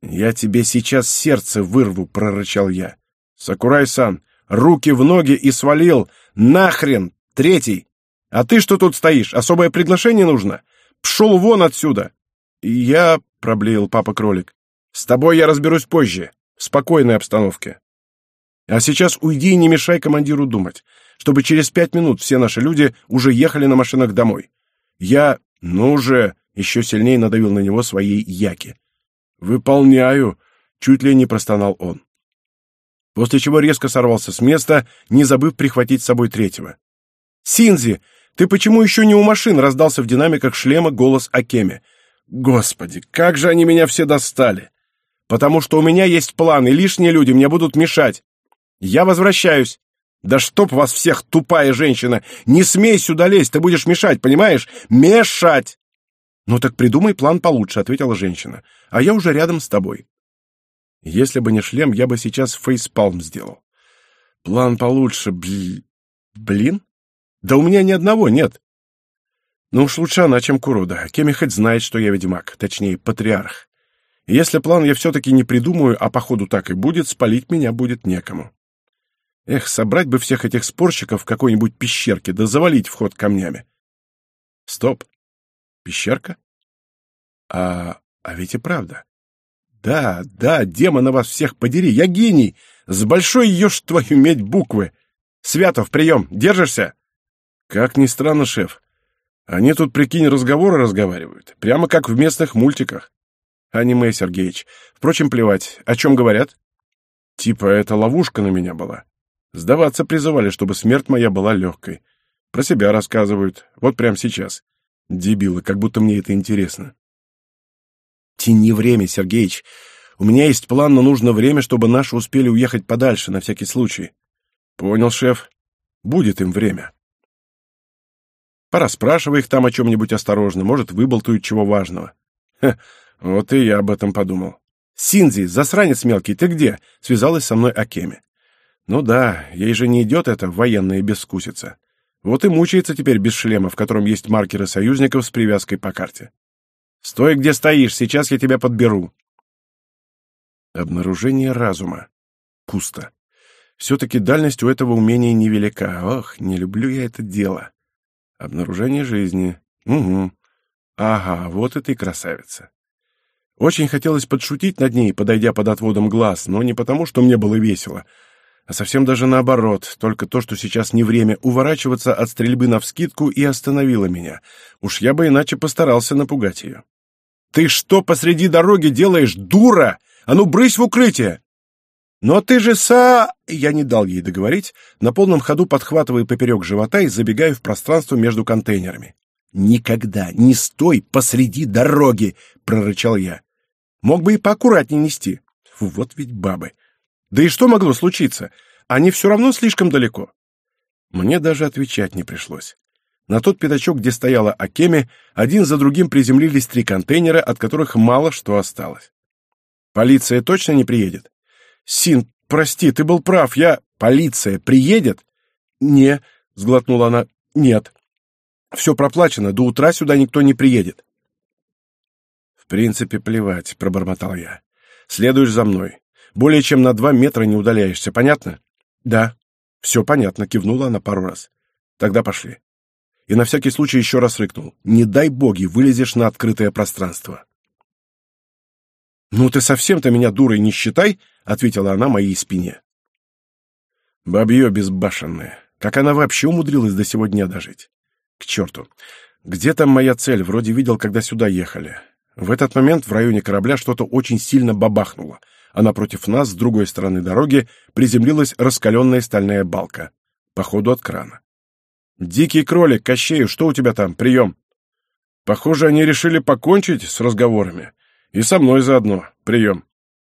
«Я тебе сейчас сердце вырву», — прорычал я. «Сакурай-сан, руки в ноги и свалил! Нахрен! Третий! А ты что тут стоишь? Особое приглашение нужно? Пшел вон отсюда!» «Я...» — проблеял папа-кролик. «С тобой я разберусь позже, в спокойной обстановке. А сейчас уйди и не мешай командиру думать, чтобы через пять минут все наши люди уже ехали на машинах домой. Я... Ну же!» — еще сильнее надавил на него своей яки. «Выполняю!» — чуть ли не простонал он. После чего резко сорвался с места, не забыв прихватить с собой третьего. «Синзи, ты почему еще не у машин?» — раздался в динамиках шлема голос Акеми. «Господи, как же они меня все достали! Потому что у меня есть план, и лишние люди мне будут мешать. Я возвращаюсь. Да чтоб вас всех, тупая женщина! Не смей сюда лезть, ты будешь мешать, понимаешь? Мешать!» «Ну так придумай план получше», — ответила женщина. «А я уже рядом с тобой». Если бы не шлем, я бы сейчас фейспалм сделал. План получше, бли... Блин? Да у меня ни одного нет. Ну уж лучше она, чем Куруда. Кеми хоть знает, что я ведьмак, точнее, патриарх. Если план я все-таки не придумаю, а походу так и будет, спалить меня будет некому. Эх, собрать бы всех этих спорщиков в какой-нибудь пещерке, да завалить вход камнями. Стоп. Пещерка? А, а ведь и правда. Да, да, демона вас всех подери, я гений! С большой ешь твою медь буквы! Святов, прием, держишься? Как ни странно, шеф. Они тут, прикинь, разговоры разговаривают. Прямо как в местных мультиках. Аниме, Сергеич. Впрочем, плевать. О чем говорят? Типа, это ловушка на меня была. Сдаваться призывали, чтобы смерть моя была легкой. Про себя рассказывают. Вот прямо сейчас. Дебилы, как будто мне это интересно. Тяни время, Сергеич. У меня есть план, но нужно время, чтобы наши успели уехать подальше, на всякий случай. Понял, шеф. Будет им время. Пораспрашивай их там о чем-нибудь осторожно, может, выболтают чего важного. Хе, вот и я об этом подумал. «Синзи, засранец мелкий, ты где?» — связалась со мной Акеми. «Ну да, ей же не идет эта военная бескусица. Вот и мучается теперь без шлема, в котором есть маркеры союзников с привязкой по карте. Стой, где стоишь, сейчас я тебя подберу. Обнаружение разума. Пусто. Все-таки дальность у этого умения невелика. Ох, не люблю я это дело. Обнаружение жизни. Угу. Ага, вот это и красавица. Очень хотелось подшутить над ней, подойдя под отводом глаз, но не потому, что мне было весело, а совсем даже наоборот, только то, что сейчас не время уворачиваться от стрельбы навскидку и остановило меня. Уж я бы иначе постарался напугать ее. «Ты что посреди дороги делаешь, дура? А ну, брысь в укрытие!» «Но ты же са...» Я не дал ей договорить, на полном ходу подхватывая поперек живота и забегая в пространство между контейнерами. «Никогда не стой посреди дороги!» — прорычал я. «Мог бы и поаккуратнее нести. Вот ведь бабы!» Да и что могло случиться? Они все равно слишком далеко. Мне даже отвечать не пришлось. На тот пятачок, где стояла Акеми, один за другим приземлились три контейнера, от которых мало что осталось. Полиция точно не приедет? Син, прости, ты был прав, я... Полиция приедет? Не, сглотнула она, нет. Все проплачено, до утра сюда никто не приедет. Принципе, плевать, пробормотал я. Следуешь за мной. Более чем на два метра не удаляешься, понятно? Да. Все понятно, кивнула она пару раз. Тогда пошли. И на всякий случай еще раз рыкнул. Не дай боги, вылезешь на открытое пространство. «Ну ты совсем-то меня дурой не считай», — ответила она моей спине. Бабье безбашенное. Как она вообще умудрилась до сего дня дожить? К черту. Где там моя цель? Вроде видел, когда сюда ехали. В этот момент в районе корабля что-то очень сильно бабахнуло — а напротив нас, с другой стороны дороги, приземлилась раскаленная стальная балка. Походу, от крана. «Дикий кролик, Кощею, что у тебя там? Прием!» «Похоже, они решили покончить с разговорами. И со мной заодно. Прием.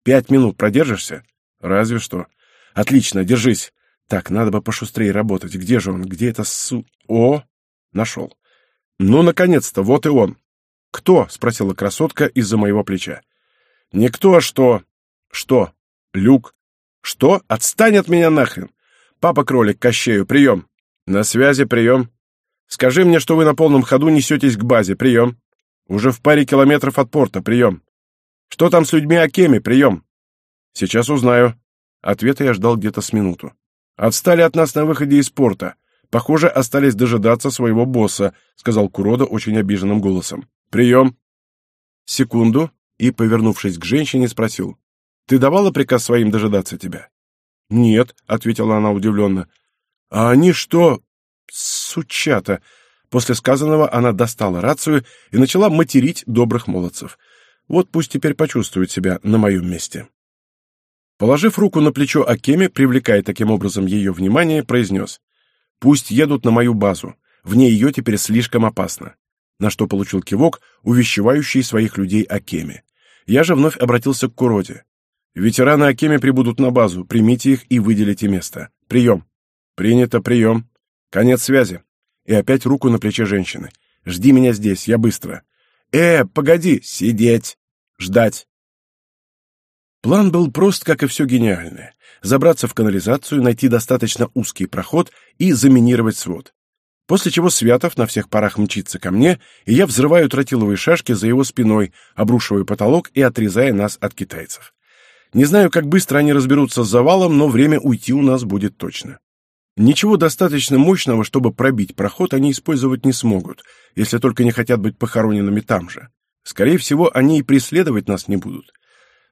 Пять минут продержишься?» «Разве что. Отлично, держись. Так, надо бы пошустрее работать. Где же он? Где это су... О, нашел. Ну, наконец-то, вот и он. Кто? Спросила красотка из-за моего плеча. Никто, а что? Что? Люк. Что? Отстань от меня нахрен. Папа-кролик, Кощею, прием. На связи, прием. Скажи мне, что вы на полном ходу несетесь к базе, прием. Уже в паре километров от порта, прием. Что там с людьми Акеми, прием. Сейчас узнаю. Ответа я ждал где-то с минуту. Отстали от нас на выходе из порта. Похоже, остались дожидаться своего босса, сказал Курода очень обиженным голосом. Прием. Секунду, и, повернувшись к женщине, спросил. Ты давала приказ своим дожидаться тебя? Нет, ответила она удивленно. А они что? Сучата. После сказанного она достала рацию и начала материть добрых молодцев. Вот пусть теперь почувствуют себя на моем месте. Положив руку на плечо Акеме, привлекая таким образом ее внимание, произнес «Пусть едут на мою базу, вне ее теперь слишком опасно», на что получил кивок, увещевающий своих людей Акеме. Я же вновь обратился к Куроде. «Ветераны Акеме прибудут на базу, примите их и выделите место. Прием». «Принято, прием. Конец связи». И опять руку на плече женщины. «Жди меня здесь, я быстро». «Э, погоди, сидеть, ждать». План был прост, как и все гениальное. Забраться в канализацию, найти достаточно узкий проход и заминировать свод. После чего Святов на всех парах мчится ко мне, и я взрываю тротиловые шашки за его спиной, обрушиваю потолок и отрезая нас от китайцев. Не знаю, как быстро они разберутся с завалом, но время уйти у нас будет точно. Ничего достаточно мощного, чтобы пробить проход, они использовать не смогут, если только не хотят быть похороненными там же. Скорее всего, они и преследовать нас не будут.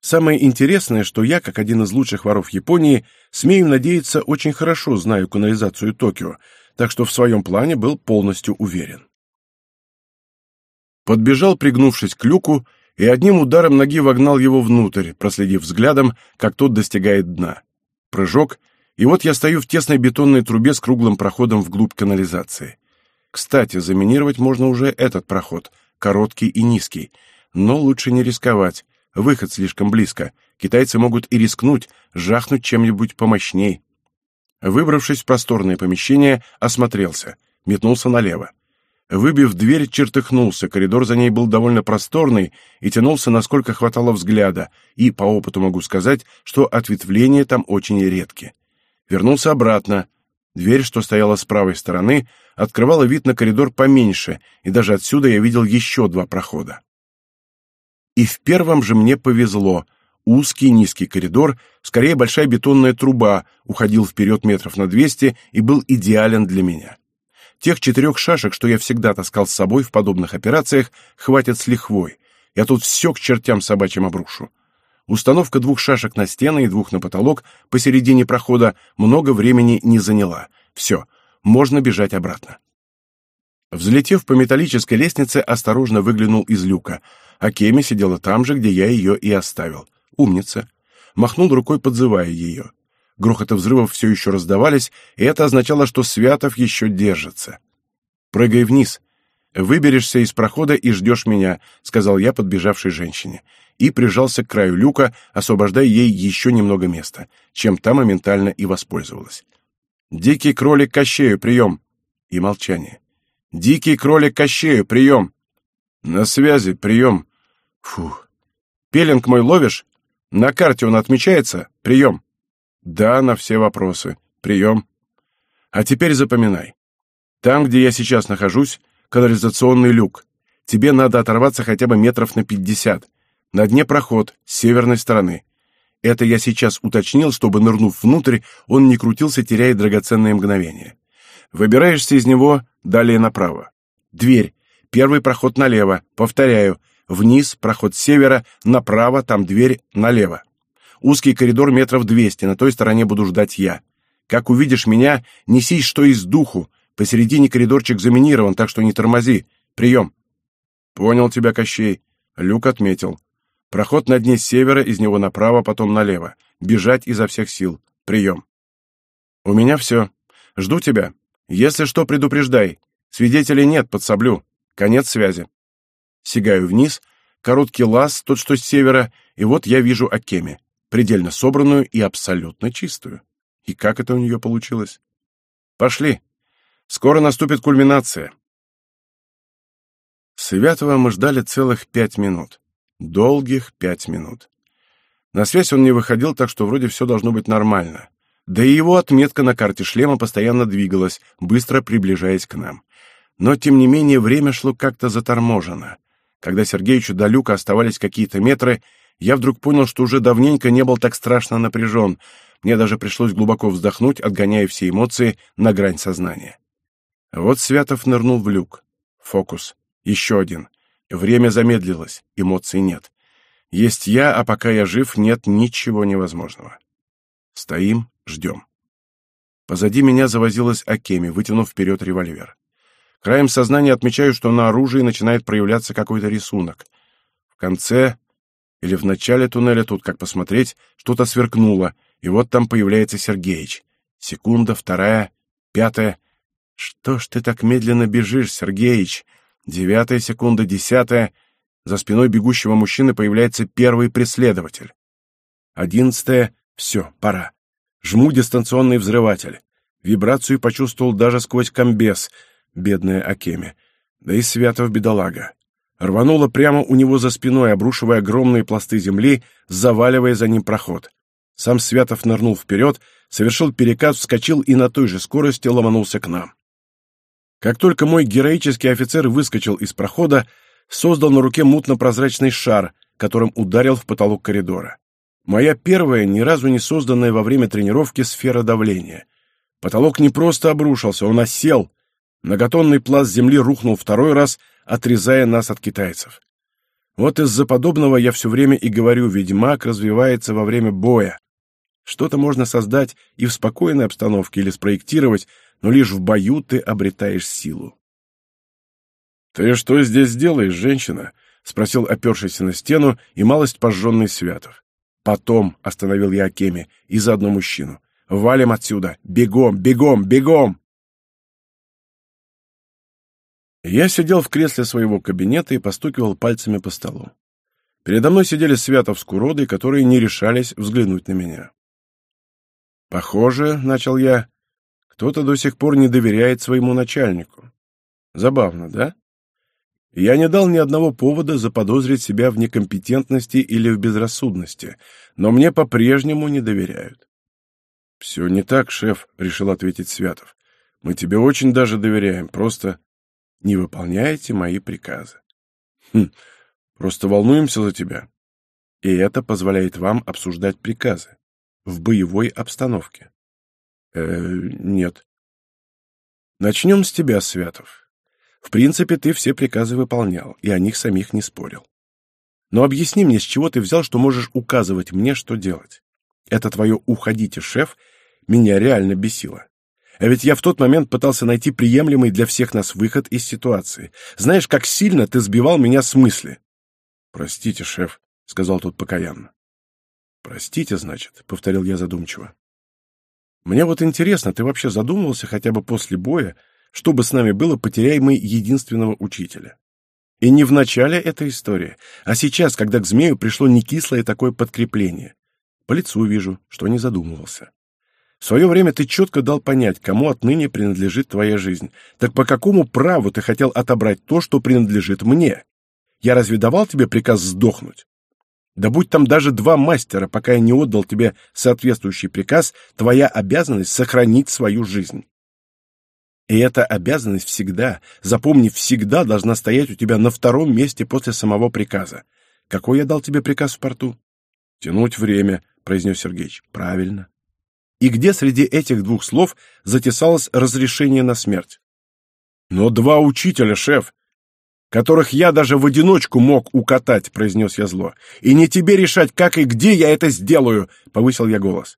Самое интересное, что я, как один из лучших воров Японии, смею надеяться, очень хорошо знаю канализацию Токио, так что в своем плане был полностью уверен. Подбежал, пригнувшись к люку, и одним ударом ноги вогнал его внутрь, проследив взглядом, как тот достигает дна. Прыжок, и вот я стою в тесной бетонной трубе с круглым проходом вглубь канализации. Кстати, заминировать можно уже этот проход, короткий и низкий, но лучше не рисковать, Выход слишком близко. Китайцы могут и рискнуть, жахнуть чем-нибудь помощней. Выбравшись в просторное помещение, осмотрелся. Метнулся налево. Выбив дверь, чертыхнулся. Коридор за ней был довольно просторный и тянулся, насколько хватало взгляда, и по опыту могу сказать, что ответвления там очень редки. Вернулся обратно. Дверь, что стояла с правой стороны, открывала вид на коридор поменьше, и даже отсюда я видел еще два прохода. И в первом же мне повезло. Узкий низкий коридор, скорее большая бетонная труба, уходил вперед метров на двести и был идеален для меня. Тех четырех шашек, что я всегда таскал с собой в подобных операциях, хватит с лихвой. Я тут все к чертям собачьим обрушу. Установка двух шашек на стены и двух на потолок посередине прохода много времени не заняла. Все, можно бежать обратно. Взлетев по металлической лестнице, осторожно выглянул из люка — а Кеми сидела там же, где я ее и оставил. Умница. Махнул рукой, подзывая ее. Грохоты взрывов все еще раздавались, и это означало, что Святов еще держится. «Прыгай вниз. Выберешься из прохода и ждешь меня», — сказал я подбежавшей женщине. И прижался к краю люка, освобождая ей еще немного места, чем та моментально и воспользовалась. «Дикий кролик Кощею, прием!» И молчание. «Дикий кролик Кощею, прием!» «На связи, прием!» «Фух! Пеленг мой ловишь? На карте он отмечается? Прием!» «Да, на все вопросы. Прием!» «А теперь запоминай. Там, где я сейчас нахожусь, канализационный люк. Тебе надо оторваться хотя бы метров на пятьдесят. На дне проход, с северной стороны. Это я сейчас уточнил, чтобы, нырнув внутрь, он не крутился, теряя драгоценные мгновения. Выбираешься из него, далее направо. Дверь, Первый проход налево. Повторяю. Вниз, проход севера, направо, там дверь, налево. Узкий коридор метров двести, на той стороне буду ждать я. Как увидишь меня, несись что из духу. Посередине коридорчик заминирован, так что не тормози. Прием. Понял тебя, Кощей. Люк отметил. Проход на дне севера, из него направо, потом налево. Бежать изо всех сил. Прием. У меня все. Жду тебя. Если что, предупреждай. Свидетелей нет, подсоблю. Конец связи. Сигаю вниз, короткий лаз, тот, что с севера, и вот я вижу Акеми, предельно собранную и абсолютно чистую. И как это у нее получилось? Пошли. Скоро наступит кульминация. Святого мы ждали целых пять минут. Долгих пять минут. На связь он не выходил, так что вроде все должно быть нормально. Да и его отметка на карте шлема постоянно двигалась, быстро приближаясь к нам. Но, тем не менее, время шло как-то заторможено. Когда Сергеичу до люка оставались какие-то метры, я вдруг понял, что уже давненько не был так страшно напряжен. Мне даже пришлось глубоко вздохнуть, отгоняя все эмоции на грань сознания. Вот Святов нырнул в люк. Фокус. Еще один. Время замедлилось, эмоций нет. Есть я, а пока я жив, нет ничего невозможного. Стоим, ждем. Позади меня завозилась Акеми, вытянув вперед револьвер. Краем сознания отмечаю, что на оружии начинает проявляться какой-то рисунок. В конце или в начале туннеля, тут как посмотреть, что-то сверкнуло, и вот там появляется Сергеич. Секунда, вторая, пятая. Что ж ты так медленно бежишь, Сергеич? Девятая секунда, десятая. За спиной бегущего мужчины появляется первый преследователь. Одиннадцатая. Все, пора. Жму дистанционный взрыватель. Вибрацию почувствовал даже сквозь комбез. Бедная Акеми. Да и Святов бедолага. Рвануло прямо у него за спиной, обрушивая огромные пласты земли, заваливая за ним проход. Сам Святов нырнул вперед, совершил перекат, вскочил и на той же скорости ломанулся к нам. Как только мой героический офицер выскочил из прохода, создал на руке мутно-прозрачный шар, которым ударил в потолок коридора. Моя первая, ни разу не созданная во время тренировки сфера давления. Потолок не просто обрушился, он осел. Многотонный пласт земли рухнул второй раз, отрезая нас от китайцев. Вот из-за подобного я все время и говорю, ведьмак развивается во время боя. Что-то можно создать и в спокойной обстановке или спроектировать, но лишь в бою ты обретаешь силу. «Ты что здесь делаешь, женщина?» — спросил опершийся на стену и малость пожженный Святов. «Потом», — остановил я Акеми, и заодно мужчину. «Валим отсюда! Бегом, бегом, бегом!» Я сидел в кресле своего кабинета и постукивал пальцами по столу. Передо мной сидели Святов с которые не решались взглянуть на меня. «Похоже», — начал я, кто-то до сих пор не доверяет своему начальнику. Забавно, да? Я не дал ни одного повода заподозрить себя в некомпетентности или в безрассудности, но мне по-прежнему не доверяют. «Все не так, шеф», — решил ответить Святов. «Мы тебе очень даже доверяем, просто не выполняете мои приказы». «Хм, просто волнуемся за тебя. И это позволяет вам обсуждать приказы в боевой обстановке. Э, нет. Начнем с тебя, Святов. В принципе, ты все приказы выполнял, и о них самих не спорил. Но объясни мне, с чего ты взял, что можешь указывать мне, что делать? Это твое «уходите, шеф» меня реально бесило. А ведь я в тот момент пытался найти приемлемый для всех нас выход из ситуации. Знаешь, как сильно ты сбивал меня с мысли. «Простите, шеф», — сказал тот покаянно. «Простите, значит», — повторил я задумчиво. Мне вот интересно, ты вообще задумывался хотя бы после боя, что бы с нами было, потеряй мы единственного учителя? И не в начале этой истории, а сейчас, когда к змею пришло не кислое такое подкрепление. По лицу вижу, что не задумывался. В свое время ты четко дал понять, кому отныне принадлежит твоя жизнь. Так по какому праву ты хотел отобрать то, что принадлежит мне? Я разве давал тебе приказ сдохнуть? Да будь там даже два мастера, пока я не отдал тебе соответствующий приказ, твоя обязанность сохранить свою жизнь. И эта обязанность всегда, запомни, всегда должна стоять у тебя на втором месте после самого приказа. Какой я дал тебе приказ в порту? Тянуть время, произнес Сергеич. Правильно. И где среди этих двух слов затесалось разрешение на смерть? Но два учителя, шеф, которых я даже в одиночку мог укатать», — произнес я зло. «И не тебе решать, как и где я это сделаю», — повысил я голос.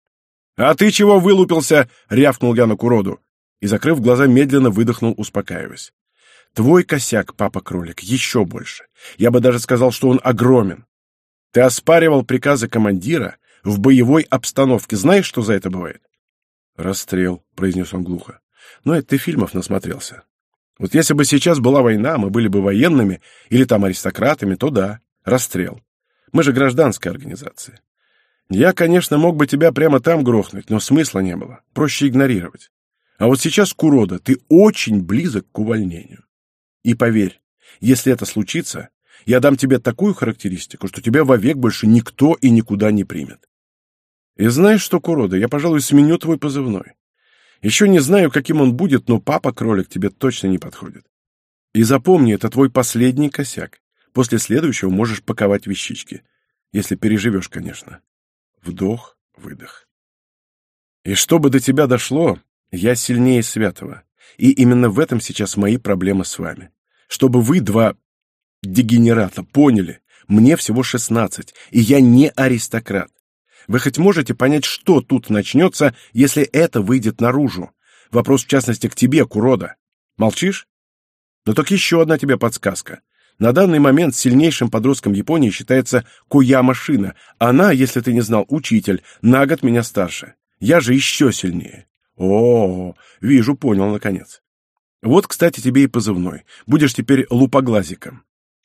«А ты чего вылупился?» — рявкнул я на Куроду. И, закрыв глаза, медленно выдохнул, успокаиваясь. «Твой косяк, папа-кролик, еще больше. Я бы даже сказал, что он огромен. Ты оспаривал приказы командира в боевой обстановке. Знаешь, что за это бывает?» «Расстрел», — произнес он глухо. «Но это ты фильмов насмотрелся. Вот если бы сейчас была война, мы были бы военными или там аристократами, то да, расстрел. Мы же гражданская организация. Я, конечно, мог бы тебя прямо там грохнуть, но смысла не было. Проще игнорировать. А вот сейчас, Курода, ты очень близок к увольнению. И поверь, если это случится, я дам тебе такую характеристику, что тебя вовек больше никто и никуда не примет. И знаешь что, Курода, я, пожалуй, сменю твой позывной. Еще не знаю, каким он будет, но папа-кролик тебе точно не подходит. И запомни, это твой последний косяк. После следующего можешь паковать вещички. Если переживешь, конечно. Вдох, выдох. И чтобы до тебя дошло, я сильнее Святого. И именно в этом сейчас мои проблемы с вами. Чтобы вы, два дегенерата, поняли, мне всего шестнадцать, и я не аристократ. Вы хоть можете понять, что тут начнется, если это выйдет наружу? Вопрос, в частности, к тебе, Курода. Молчишь? Но так еще одна тебе подсказка. На данный момент сильнейшим подростком Японии считается Куяма Шина. Она, если ты не знал, учитель, на год меня старше. Я же еще сильнее. О, вижу, понял, наконец. Вот, кстати, тебе и позывной. Будешь теперь лупоглазиком.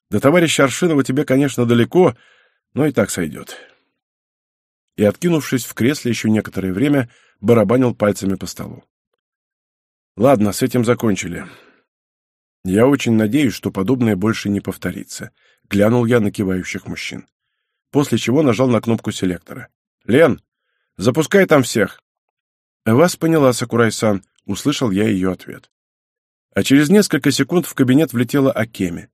До товарища Аршинова тебе, конечно, далеко, но и так сойдет. И, откинувшись в кресле еще некоторое время, барабанил пальцами по столу. Ладно, с этим закончили. Я очень надеюсь, что подобное больше не повторится. Глянул я на кивающих мужчин. После чего нажал на кнопку селектора. «Лен, запускай там всех!» «Вас поняла, Сакурай-сан», — услышал я ее ответ. А через несколько секунд в кабинет влетела Акеми.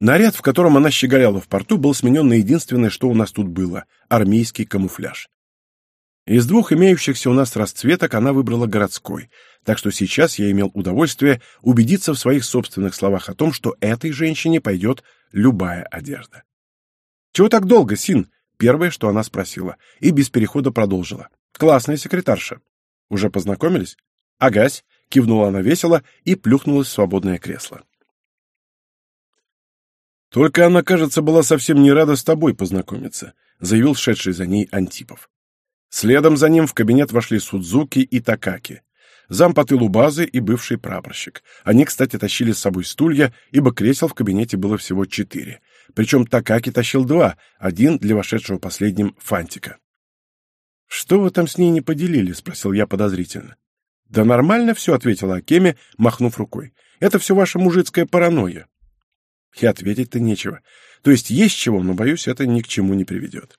Наряд, в котором она щеголяла в порту, был сменен на единственное, что у нас тут было — армейский камуфляж. Из двух имеющихся у нас расцветок она выбрала городской, так что сейчас я имел удовольствие убедиться в своих собственных словах о том, что этой женщине пойдет любая одежда. «Чего так долго, Син?» — первое, что она спросила, и без перехода продолжила. «Классная секретарша. Уже познакомились?» «Агась», — кивнула она весело и плюхнулась в свободное кресло. «Только она, кажется, была совсем не рада с тобой познакомиться», — заявил шедший за ней Антипов. Следом за ним в кабинет вошли Судзуки и Такаки. Зам по тылу базы и бывший прапорщик. Они, кстати, тащили с собой стулья, ибо кресел в кабинете было всего четыре. Причем Такаки тащил два, один для вошедшего последним Фантика. «Что вы там с ней не поделили?» — спросил я подозрительно. «Да нормально все», — ответила Акеми, махнув рукой. «Это все ваша мужицкая паранойя». И ответить-то нечего. То есть есть чего, но, боюсь, это ни к чему не приведет.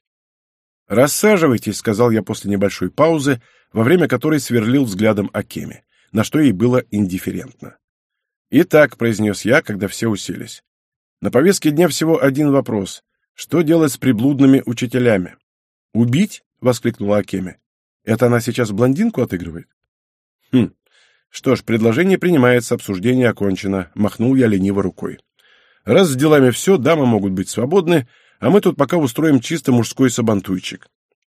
«Рассаживайтесь», — сказал я после небольшой паузы, во время которой сверлил взглядом Акеми, на что ей было индифферентно. «Итак», — произнес я, когда все уселись, — «на повестке дня всего один вопрос. Что делать с приблудными учителями?» «Убить?» — воскликнула Акеми. «Это она сейчас блондинку отыгрывает?» «Хм. Что ж, предложение принимается, обсуждение окончено», — махнул я лениво рукой. Раз с делами все, дамы могут быть свободны, а мы тут пока устроим чисто мужской сабантуйчик.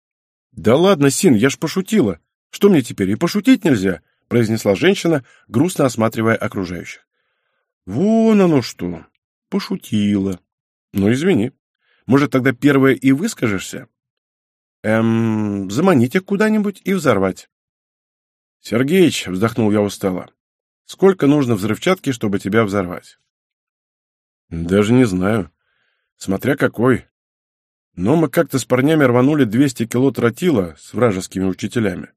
— Да ладно, Син, я ж пошутила. Что мне теперь, и пошутить нельзя? — произнесла женщина, грустно осматривая окружающих. — Вон оно что. Пошутила. Ну, извини. Может, тогда первое и выскажешься? Эм, заманить их куда-нибудь и взорвать. — Сергеич, — вздохнул я устало, — сколько нужно взрывчатки, чтобы тебя взорвать? Даже не знаю. Смотря какой. Но мы как-то с парнями рванули 200 кило тротила с вражескими учителями.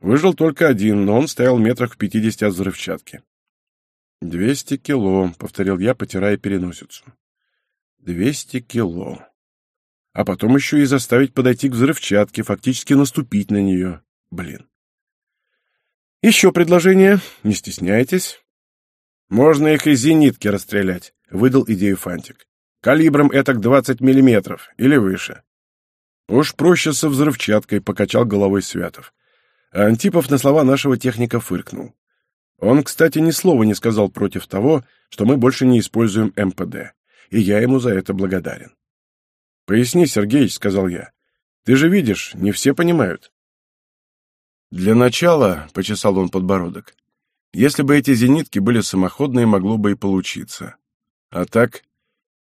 Выжил только один, но он стоял метрах в 50 от взрывчатки. «Двести кило», — повторил я, потирая переносицу. «Двести кило. А потом еще и заставить подойти к взрывчатке, фактически наступить на нее. Блин. Еще предложение. Не стесняйтесь. Можно их из зенитки расстрелять выдал идею Фантик. «Калибром этак двадцать миллиметров или выше». «Уж проще со взрывчаткой», — покачал головой Святов. А Антипов на слова нашего техника фыркнул. Он, кстати, ни слова не сказал против того, что мы больше не используем МПД, и я ему за это благодарен. «Поясни, Сергеич», — сказал я. «Ты же видишь, не все понимают». «Для начала», — почесал он подбородок, — «если бы эти зенитки были самоходные, могло бы и получиться. А так,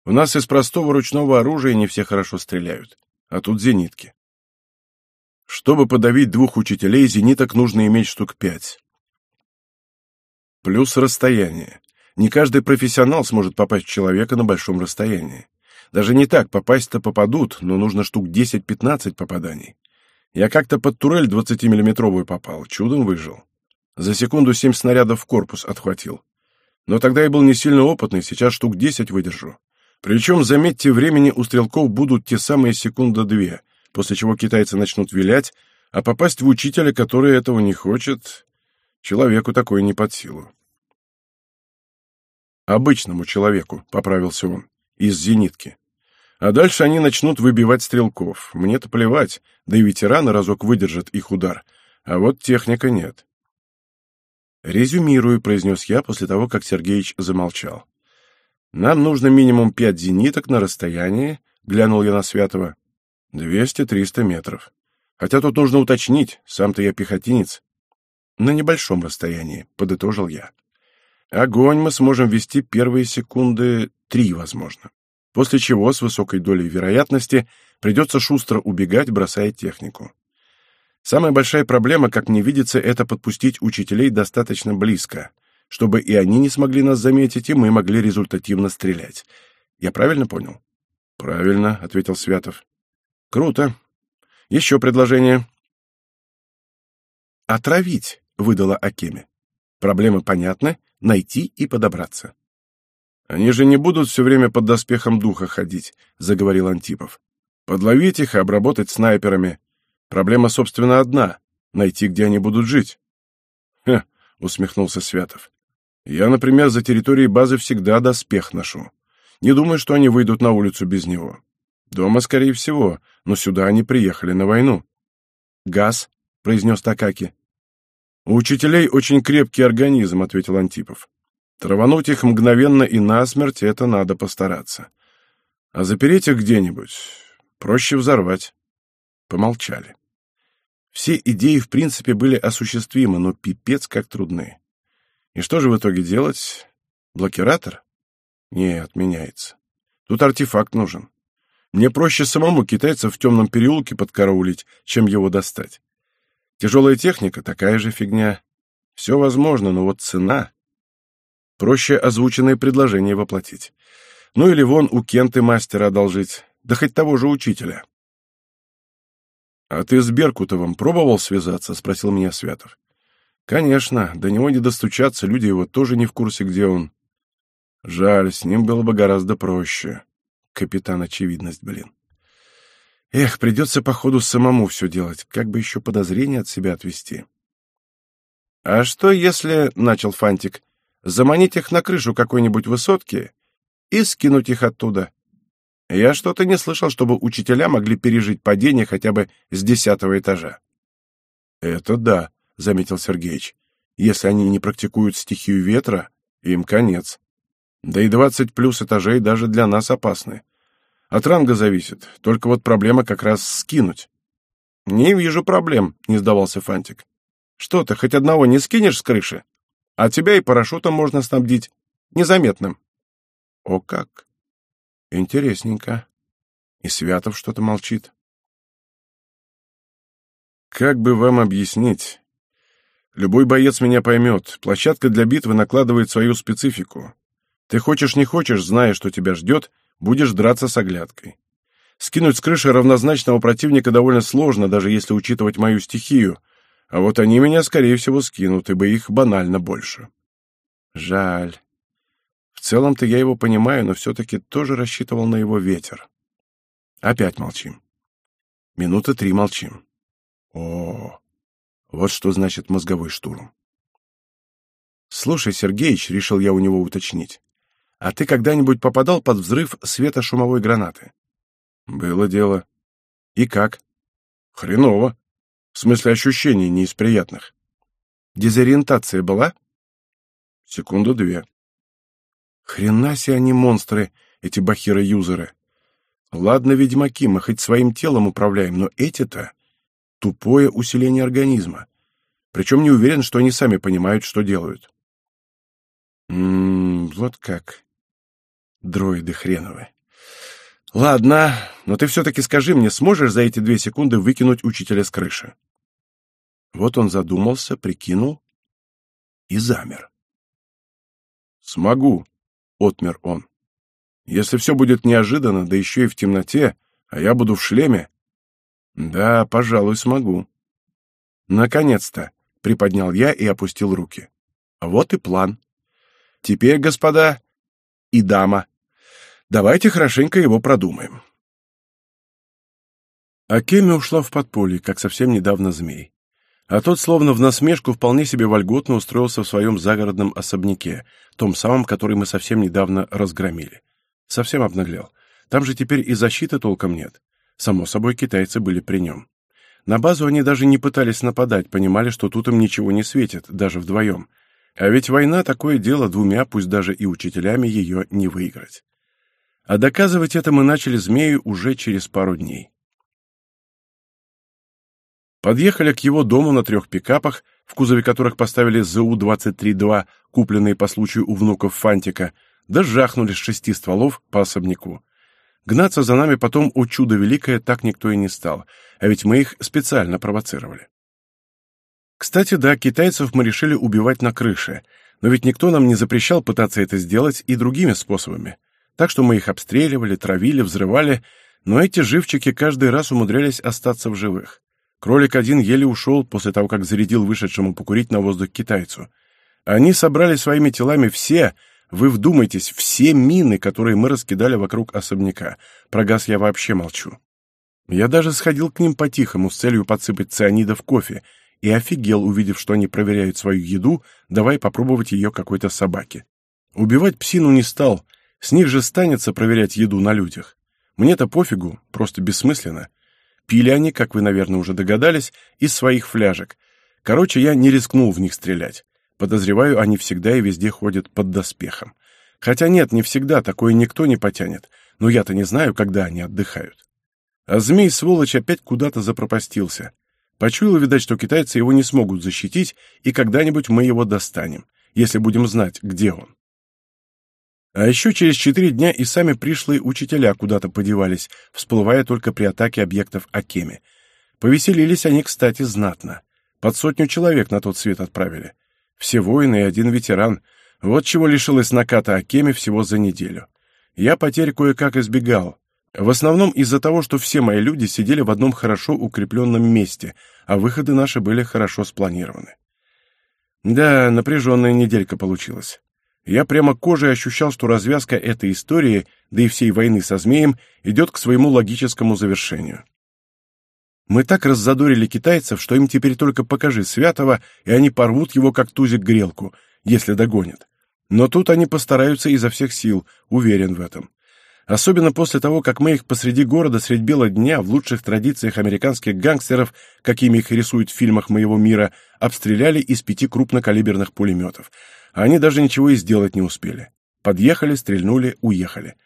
у нас из простого ручного оружия не все хорошо стреляют, а тут зенитки. Чтобы подавить двух учителей, зениток нужно иметь штук пять. Плюс расстояние. Не каждый профессионал сможет попасть в человека на большом расстоянии. Даже не так, попасть-то попадут, но нужно штук 10-15 попаданий. Я как-то под турель 20-миллиметровую попал, чудом выжил. За секунду семь снарядов в корпус отхватил. Но тогда я был не сильно опытный, сейчас штук 10 выдержу. Причем, заметьте, времени у стрелков будут те самые секунды две, после чего китайцы начнут вилять, а попасть в учителя, который этого не хочет, человеку такое не под силу. «Обычному человеку», — поправился он, — «из зенитки. А дальше они начнут выбивать стрелков. Мне-то плевать, да и ветераны разок выдержат их удар, а вот техника нет». «Резюмирую», — произнес я после того, как Сергеич замолчал. «Нам нужно минимум пять зениток на расстоянии», — глянул я на Святого. «Двести-триста метров. Хотя тут нужно уточнить, сам-то я пехотинец». «На небольшом расстоянии», — подытожил я. Огонь мы сможем вести первые секунды три, возможно. После чего с высокой долей вероятности придется шустро убегать, бросая технику. Самая большая проблема, как мне видится, это подпустить учителей достаточно близко, чтобы и они не смогли нас заметить, и мы могли результативно стрелять. Я правильно понял? Правильно, ответил Святов. Круто. Еще предложение. Отравить, выдала Акеме. Проблемы понятны, найти и подобраться. «Они же не будут все время под доспехом духа ходить», — заговорил Антипов. «Подловить их и обработать снайперами. Проблема, собственно, одна — найти, где они будут жить». «Хе», — усмехнулся Святов. «Я, например, за территорией базы всегда доспех ношу. Не думаю, что они выйдут на улицу без него. Дома, скорее всего, но сюда они приехали на войну». «Газ», — произнес Такаки. «У учителей очень крепкий организм», — ответил Антипов. «Травануть их мгновенно и насмерть — это надо постараться. А запереть их где-нибудь проще взорвать». Помолчали. Все идеи, в принципе, были осуществимы, но пипец как трудны. И что же в итоге делать? Блокиратор? Не, отменяется. Тут артефакт нужен. Мне проще самому китайцев в темном переулке подкараулить, чем его достать. Тяжелая техника — такая же фигня. Все возможно, но вот цена... Проще озвученное предложение воплотить. Ну или вон у Кенты мастера одолжить, да хоть того же учителя. — А ты с Беркутовым пробовал связаться? — спросил меня Святов. — Конечно, до него не достучаться, люди его тоже не в курсе, где он. Жаль, с ним было бы гораздо проще. Капитан очевидность, блин. Эх, придется, походу, самому все делать, как бы еще подозрения от себя отвести. — А что, если, — начал Фантик, — заманить их на крышу какой-нибудь высотки и скинуть их оттуда? Я что-то не слышал, чтобы учителя могли пережить падение хотя бы с десятого этажа. — Это да, — заметил Сергеич. — Если они не практикуют стихию ветра, им конец. Да и двадцать плюс этажей даже для нас опасны. От ранга зависит. Только вот проблема как раз скинуть. Не вижу проблем, не сдавался Фантик. Что ты, хоть одного не скинешь с крыши? А тебя и парашютом можно снабдить. Незаметным. О как! Интересненько. И Святов что-то молчит. Как бы вам объяснить? Любой боец меня поймет. Площадка для битвы накладывает свою специфику. Ты хочешь не хочешь, зная, что тебя ждет, будешь драться с оглядкой. Скинуть с крыши равнозначного противника довольно сложно, даже если учитывать мою стихию, а вот они меня, скорее всего, скинут, ибо их банально больше. Жаль. В целом-то я его понимаю, но все-таки тоже рассчитывал на его ветер. Опять молчим. Минуты три молчим. О, вот что значит мозговой штурм. «Слушай, Сергеич», — решил я у него уточнить, а ты когда-нибудь попадал под взрыв светошумовой гранаты? Было дело. И как? Хреново. В смысле ощущений не из приятных. Дезориентация была? Секунду две. Хрена себе они монстры, эти бахиры-юзеры. Ладно, ведьмаки, мы хоть своим телом управляем, но эти-то тупое усиление организма. Причем не уверен, что они сами понимают, что делают. Ммм, вот как. Дроиды хреновы. Ладно, но ты все-таки скажи мне, сможешь за эти две секунды выкинуть учителя с крыши? Вот он задумался, прикинул и замер. «Смогу», — отмер он. Если все будет неожиданно, да еще и в темноте, а я буду в шлеме... Да, пожалуй, смогу. Наконец-то, приподнял я и опустил руки. Вот и план. Теперь, господа и дама, давайте хорошенько его продумаем. Акеми ушла в подполье, как совсем недавно змей. А тот, словно в насмешку, вполне себе вольготно устроился в своем загородном особняке, том самом, который мы совсем недавно разгромили. Совсем обнаглел. Там же теперь и защиты толком нет. Само собой, китайцы были при нем. На базу они даже не пытались нападать, понимали, что тут им ничего не светит, даже вдвоем. А ведь война — такое дело двумя, пусть даже и учителями ее не выиграть. А доказывать это мы начали змею уже через пару дней. Подъехали к его дому на трех пикапах, в кузове которых поставили ЗУ-23-2, купленные по случаю у внуков Фантика, да жахнули с шести стволов по особняку. Гнаться за нами потом, о чудо великое, так никто и не стал, а ведь мы их специально провоцировали. Кстати, да, китайцев мы решили убивать на крыше, но ведь никто нам не запрещал пытаться это сделать и другими способами. Так что мы их обстреливали, травили, взрывали, но эти живчики каждый раз умудрялись остаться в живых. Кролик один еле ушел после того, как зарядил вышедшему покурить на воздух китайцу. Они собрали своими телами все, вы вдумайтесь, все мины, которые мы раскидали вокруг особняка. Про газ я вообще молчу. Я даже сходил к ним по-тихому с целью подсыпать цианида в кофе и офигел, увидев, что они проверяют свою еду, давай попробовать ее какой-то собаке. Убивать псину не стал, с них же станется проверять еду на людях. Мне-то пофигу, просто бессмысленно. Пили они, как вы, наверное, уже догадались, из своих фляжек. Короче, я не рискнул в них стрелять. Подозреваю, они всегда и везде ходят под доспехом. Хотя нет, не всегда, такое никто не потянет. Но я-то не знаю, когда они отдыхают. А змей, сволочь, опять куда-то запропастился. Почуял, видать, что китайцы его не смогут защитить, и когда-нибудь мы его достанем, если будем знать, где он. А еще через четыре дня и сами пришлые учителя куда-то подевались, всплывая только при атаке объектов Акеми. Повеселились они, кстати, знатно. Под сотню человек на тот свет отправили. Все воины и один ветеран. Вот чего лишилась наката Акеми всего за неделю. Я потерь кое-как избегал. В основном из-за того, что все мои люди сидели в одном хорошо укрепленном месте, а выходы наши были хорошо спланированы. Да, напряженная неделька получилась. Я прямо кожей ощущал, что развязка этой истории, да и всей войны со змеем, идет к своему логическому завершению. Мы так раззадорили китайцев, что им теперь только покажи святого, и они порвут его как тузик грелку, если догонят. Но тут они постараются изо всех сил, уверен в этом. Особенно после того, как мы их посреди города средь бела дня в лучших традициях американских гангстеров, какими их рисуют в фильмах моего мира, обстреляли из пяти крупнокалиберных пулеметов — они даже ничего и сделать не успели. Подъехали, стрельнули, уехали.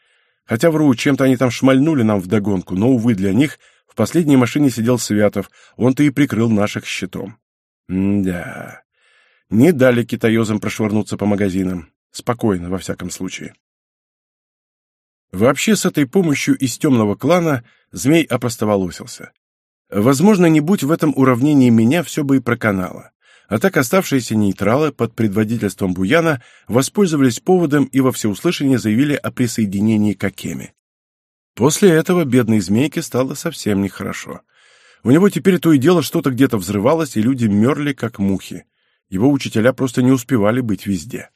Хотя вру, чем-то они там шмальнули нам вдогонку, но, увы, для них в последней машине сидел Святов, он-то и прикрыл наших щитом. М-да. Не дали китаёзам прошвырнуться по магазинам. Спокойно, во всяком случае. Вообще, с этой помощью из темного клана змей опростоволосился. Возможно, не будь в этом уравнении меня, все бы и проканало. А так оставшиеся нейтралы под предводительством Буяна воспользовались поводом и во всеуслышание заявили о присоединении к Акеме. После этого бедной змейке стало совсем нехорошо. У него теперь то и дело что-то где-то взрывалось, и люди мерли, как мухи. Его учителя просто не успевали быть везде.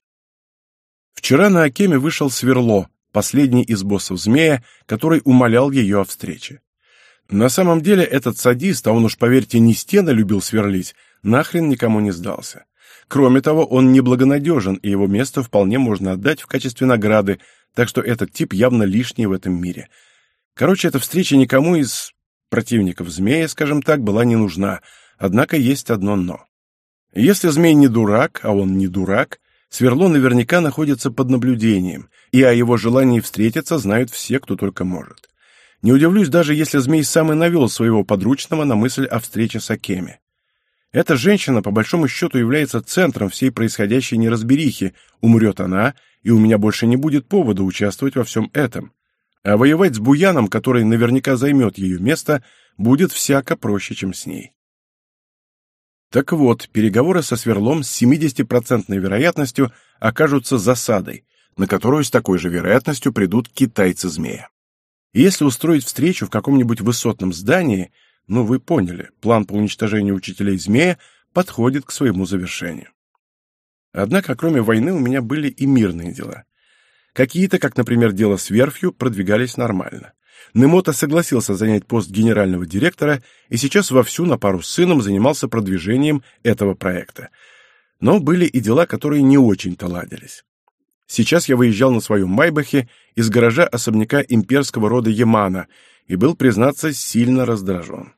Вчера на Акеме вышел Сверло, последний из боссов змея, который умолял ее о встрече. На самом деле этот садист, а он уж, поверьте, не стены любил сверлить, нахрен никому не сдался. Кроме того, он неблагонадежен, и его место вполне можно отдать в качестве награды, так что этот тип явно лишний в этом мире. Короче, эта встреча никому из противников змея, скажем так, была не нужна, однако есть одно «но». Если змей не дурак, а он не дурак, Сверло наверняка находится под наблюдением, и о его желании встретиться знают все, кто только может. Не удивлюсь даже, если змей сам и навел своего подручного на мысль о встрече с Акеми. Эта женщина, по большому счету, является центром всей происходящей неразберихи. Умрет она, и у меня больше не будет повода участвовать во всем этом. А воевать с Буяном, который наверняка займет ее место, будет всяко проще, чем с ней. Так вот, переговоры со Сверлом с 70% вероятностью окажутся засадой, на которую с такой же вероятностью придут китайцы-змея. Если устроить встречу в каком-нибудь высотном здании, ну вы поняли, план по уничтожению учителей змея подходит к своему завершению. Однако, кроме войны, у меня были и мирные дела. Какие-то, как, например, дело с верфью, продвигались нормально. Немото согласился занять пост генерального директора и сейчас вовсю на пару с сыном занимался продвижением этого проекта. Но были и дела, которые не очень-то ладились. Сейчас я выезжал на своем Майбахе из гаража особняка имперского рода Ямана и был, признаться, сильно раздражен.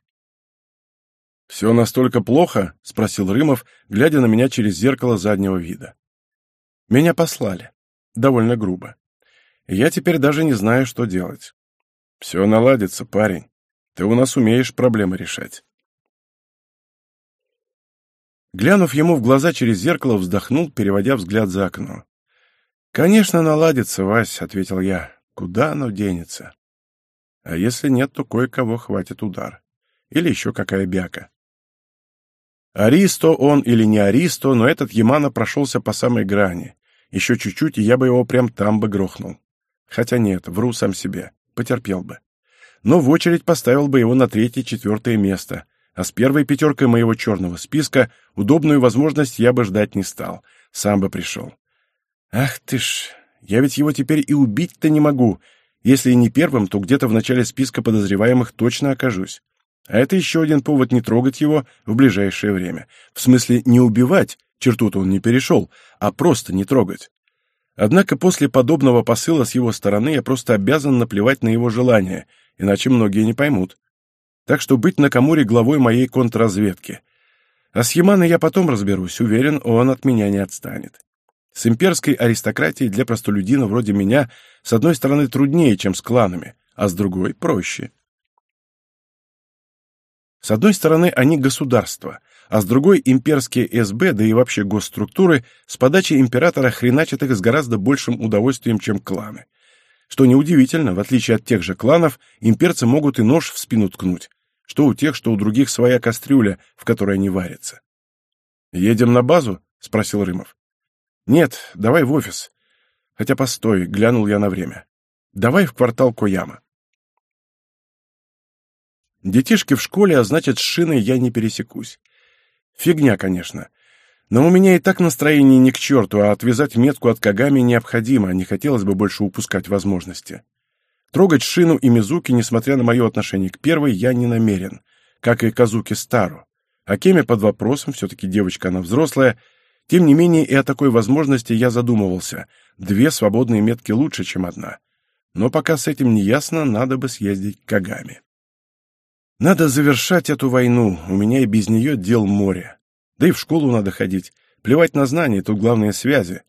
«Все настолько плохо?» — спросил Рымов, глядя на меня через зеркало заднего вида. «Меня послали. Довольно грубо. Я теперь даже не знаю, что делать. Все наладится, парень. Ты у нас умеешь проблемы решать». Глянув ему в глаза через зеркало, вздохнул, переводя взгляд за окно. «Конечно, наладится, Вась», — ответил я. «Куда оно денется?» «А если нет, то кое-кого хватит удар. Или еще какая бяка». Аристо он или не Аристо, но этот Ямана прошелся по самой грани. Еще чуть-чуть, и я бы его прям там бы грохнул. Хотя нет, вру сам себе, потерпел бы. Но в очередь поставил бы его на третье-четвертое место, а с первой пятеркой моего черного списка удобную возможность я бы ждать не стал, сам бы пришел. Ах ты ж, я ведь его теперь и убить-то не могу. Если и не первым, то где-то в начале списка подозреваемых точно окажусь. А это еще один повод не трогать его в ближайшее время. В смысле, не убивать, черту-то он не перешел, а просто не трогать. Однако после подобного посыла с его стороны я просто обязан наплевать на его желания, иначе многие не поймут. Так что быть на Камуре главой моей контрразведки. А с Яманой я потом разберусь, уверен, он от меня не отстанет. С имперской аристократией для простолюдина вроде меня с одной стороны труднее, чем с кланами, а с другой — проще. С одной стороны, они государство, а с другой — имперские СБ, да и вообще госструктуры, с подачи императора хреначат их с гораздо большим удовольствием, чем кланы. Что неудивительно, в отличие от тех же кланов, имперцы могут и нож в спину ткнуть, что у тех, что у других своя кастрюля, в которой они варятся. «Едем на базу?» — спросил Рымов. «Нет, давай в офис. Хотя постой, глянул я на время. Давай в квартал Кояма. Детишки в школе, а значит, с шиной я не пересекусь. Фигня, конечно. Но у меня и так настроение не к черту, а отвязать метку от Кагами необходимо, не хотелось бы больше упускать возможности. Трогать Шину и Мизуки, несмотря на мое отношение к первой, я не намерен, как и Казуки Стару. А Кеме под вопросом, все-таки девочка она взрослая, тем не менее и о такой возможности я задумывался. Две свободные метки лучше, чем одна. Но пока с этим не ясно, надо бы съездить к Кагами. Надо завершать эту войну, у меня и без нее дел море. Да и в школу надо ходить. Плевать на знания, тут главные связи.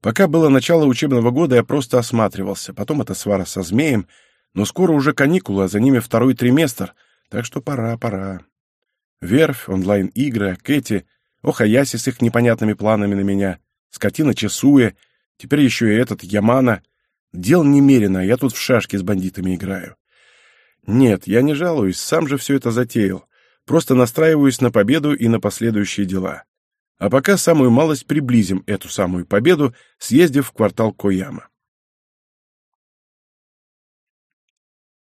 Пока было начало учебного года, я просто осматривался, потом это свара со змеем, но скоро уже каникулы, а за ними второй триместр, так что пора, пора. Верфь, онлайн-игры, Кэти, Охаяси с их непонятными планами на меня, скотина Чесуя, теперь еще и этот Ямана. Дел немерено, я тут в шашки с бандитами играю. Нет, я не жалуюсь, сам же все это затеял. Просто настраиваюсь на победу и на последующие дела. А пока самую малость приблизим эту самую победу, съездив в квартал Кояма.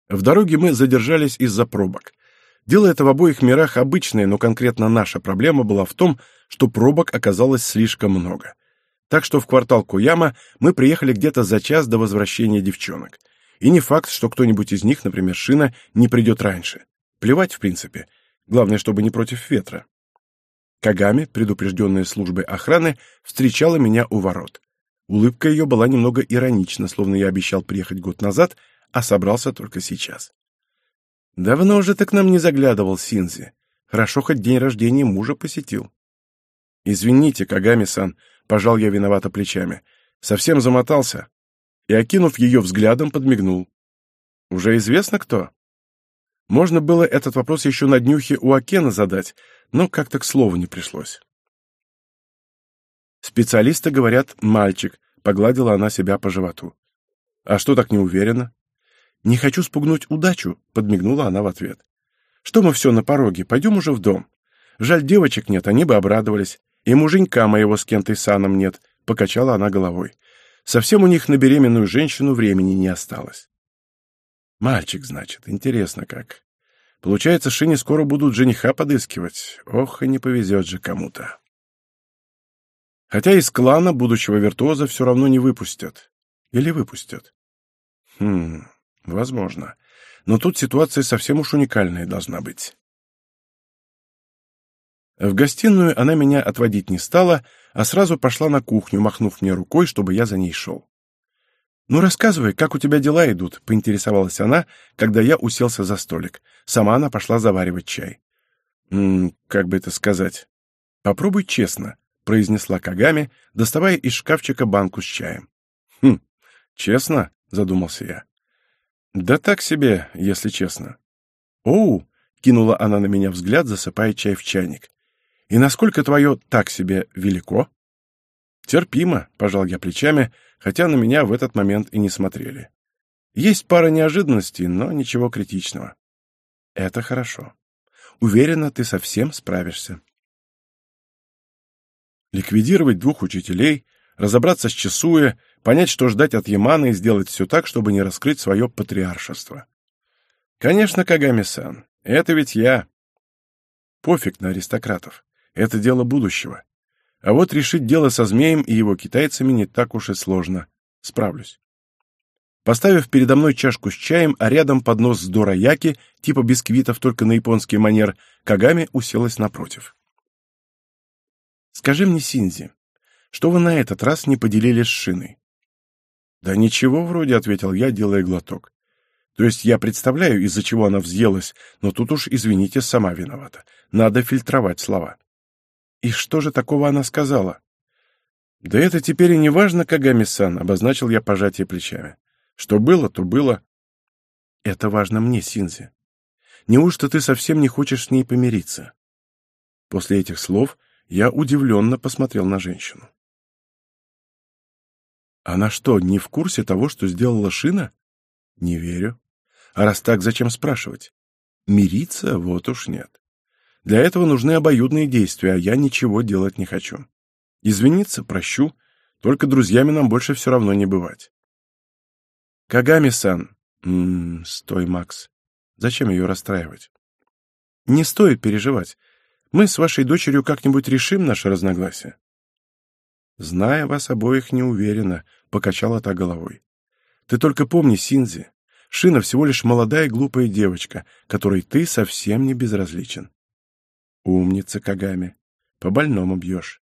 В дороге мы задержались из-за пробок. Дело это в обоих мирах обычное, но конкретно наша проблема была в том, что пробок оказалось слишком много. Так что в квартал Куяма мы приехали где-то за час до возвращения девчонок. И не факт, что кто-нибудь из них, например, Шина, не придет раньше. Плевать, в принципе. Главное, чтобы не против ветра. Кагами, предупрежденная службой охраны, встречала меня у ворот. Улыбка ее была немного иронична, словно я обещал приехать год назад, а собрался только сейчас. Давно уже ты к нам не заглядывал, Синзи. Хорошо, хоть день рождения мужа посетил. Извините, Кагами-сан, пожал я виновато плечами. Совсем замотался и, окинув ее взглядом, подмигнул. «Уже известно кто?» Можно было этот вопрос еще на днюхе у Акена задать, но как-то к слову не пришлось. Специалисты говорят «мальчик», — погладила она себя по животу. «А что так не уверена?» «Не хочу спугнуть удачу», — подмигнула она в ответ. «Что мы все на пороге, пойдем уже в дом. Жаль, девочек нет, они бы обрадовались. И муженька моего с Кентой Саном нет», — покачала она головой. Совсем у них на беременную женщину времени не осталось. Мальчик, значит, интересно как. Получается, Шине скоро будут жениха подыскивать. Ох, и не повезет же кому-то. Хотя из клана будущего виртуоза все равно не выпустят. Или выпустят. Хм, возможно. Но тут ситуация совсем уж уникальная должна быть. В гостиную она меня отводить не стала, а сразу пошла на кухню, махнув мне рукой, чтобы я за ней шел. «Ну, рассказывай, как у тебя дела идут?» — поинтересовалась она, когда я уселся за столик. Сама она пошла заваривать чай. «М -м, как бы это сказать?» «Попробуй честно», — произнесла Кагами, доставая из шкафчика банку с чаем. «Хм, честно?» — задумался я. «Да так себе, если честно». «Оу!» — кинула она на меня взгляд, засыпая чай в чайник. «И насколько твое «так себе» велико?» «Терпимо», — пожал я плечами, хотя на меня в этот момент и не смотрели. «Есть пара неожиданностей, но ничего критичного». «Это хорошо. Уверена, ты совсем справишься». Ликвидировать двух учителей, разобраться с Чесуя, понять, что ждать от Ямана и сделать все так, чтобы не раскрыть свое патриаршество. Конечно, Кагами-сан, это ведь я. Пофиг на аристократов. Это дело будущего. А вот решить дело со змеем и его китайцами не так уж и сложно. Справлюсь. Поставив передо мной чашку с чаем, а рядом поднос с дораяки, типа бисквитов только на японский манер, Кагами уселась напротив. «Скажи мне, Синзи, что вы на этот раз не поделили с Шиной?» «Да ничего вроде», — ответил я, делая глоток. «То есть я представляю, из-за чего она взъелась, но тут уж, извините, сама виновата. Надо фильтровать слова». И что же такого она сказала? Да это теперь и не важно, Кагами-сан, обозначил я пожатие плечами. Что было, то было. Это важно мне, Синзи. Неужто ты совсем не хочешь с ней помириться? После этих слов я удивленно посмотрел на женщину. Она что, не в курсе того, что сделала Шина? Не верю. А раз так, зачем спрашивать? Мириться? Вот уж нет. Для этого нужны обоюдные действия, а я ничего делать не хочу. Извиниться прощу, только друзьями нам больше все равно не бывать. Кагами-сан. Ммм, стой, Макс. Зачем ее расстраивать? Не стоит переживать. Мы с вашей дочерью как-нибудь решим наше разногласие. Зная вас обоих, не уверена, покачала та головой. Ты только помни, Синзи, Шина всего лишь молодая и глупая девочка, которой ты совсем не безразличен. Умница, Кагами. По-больному бьешь.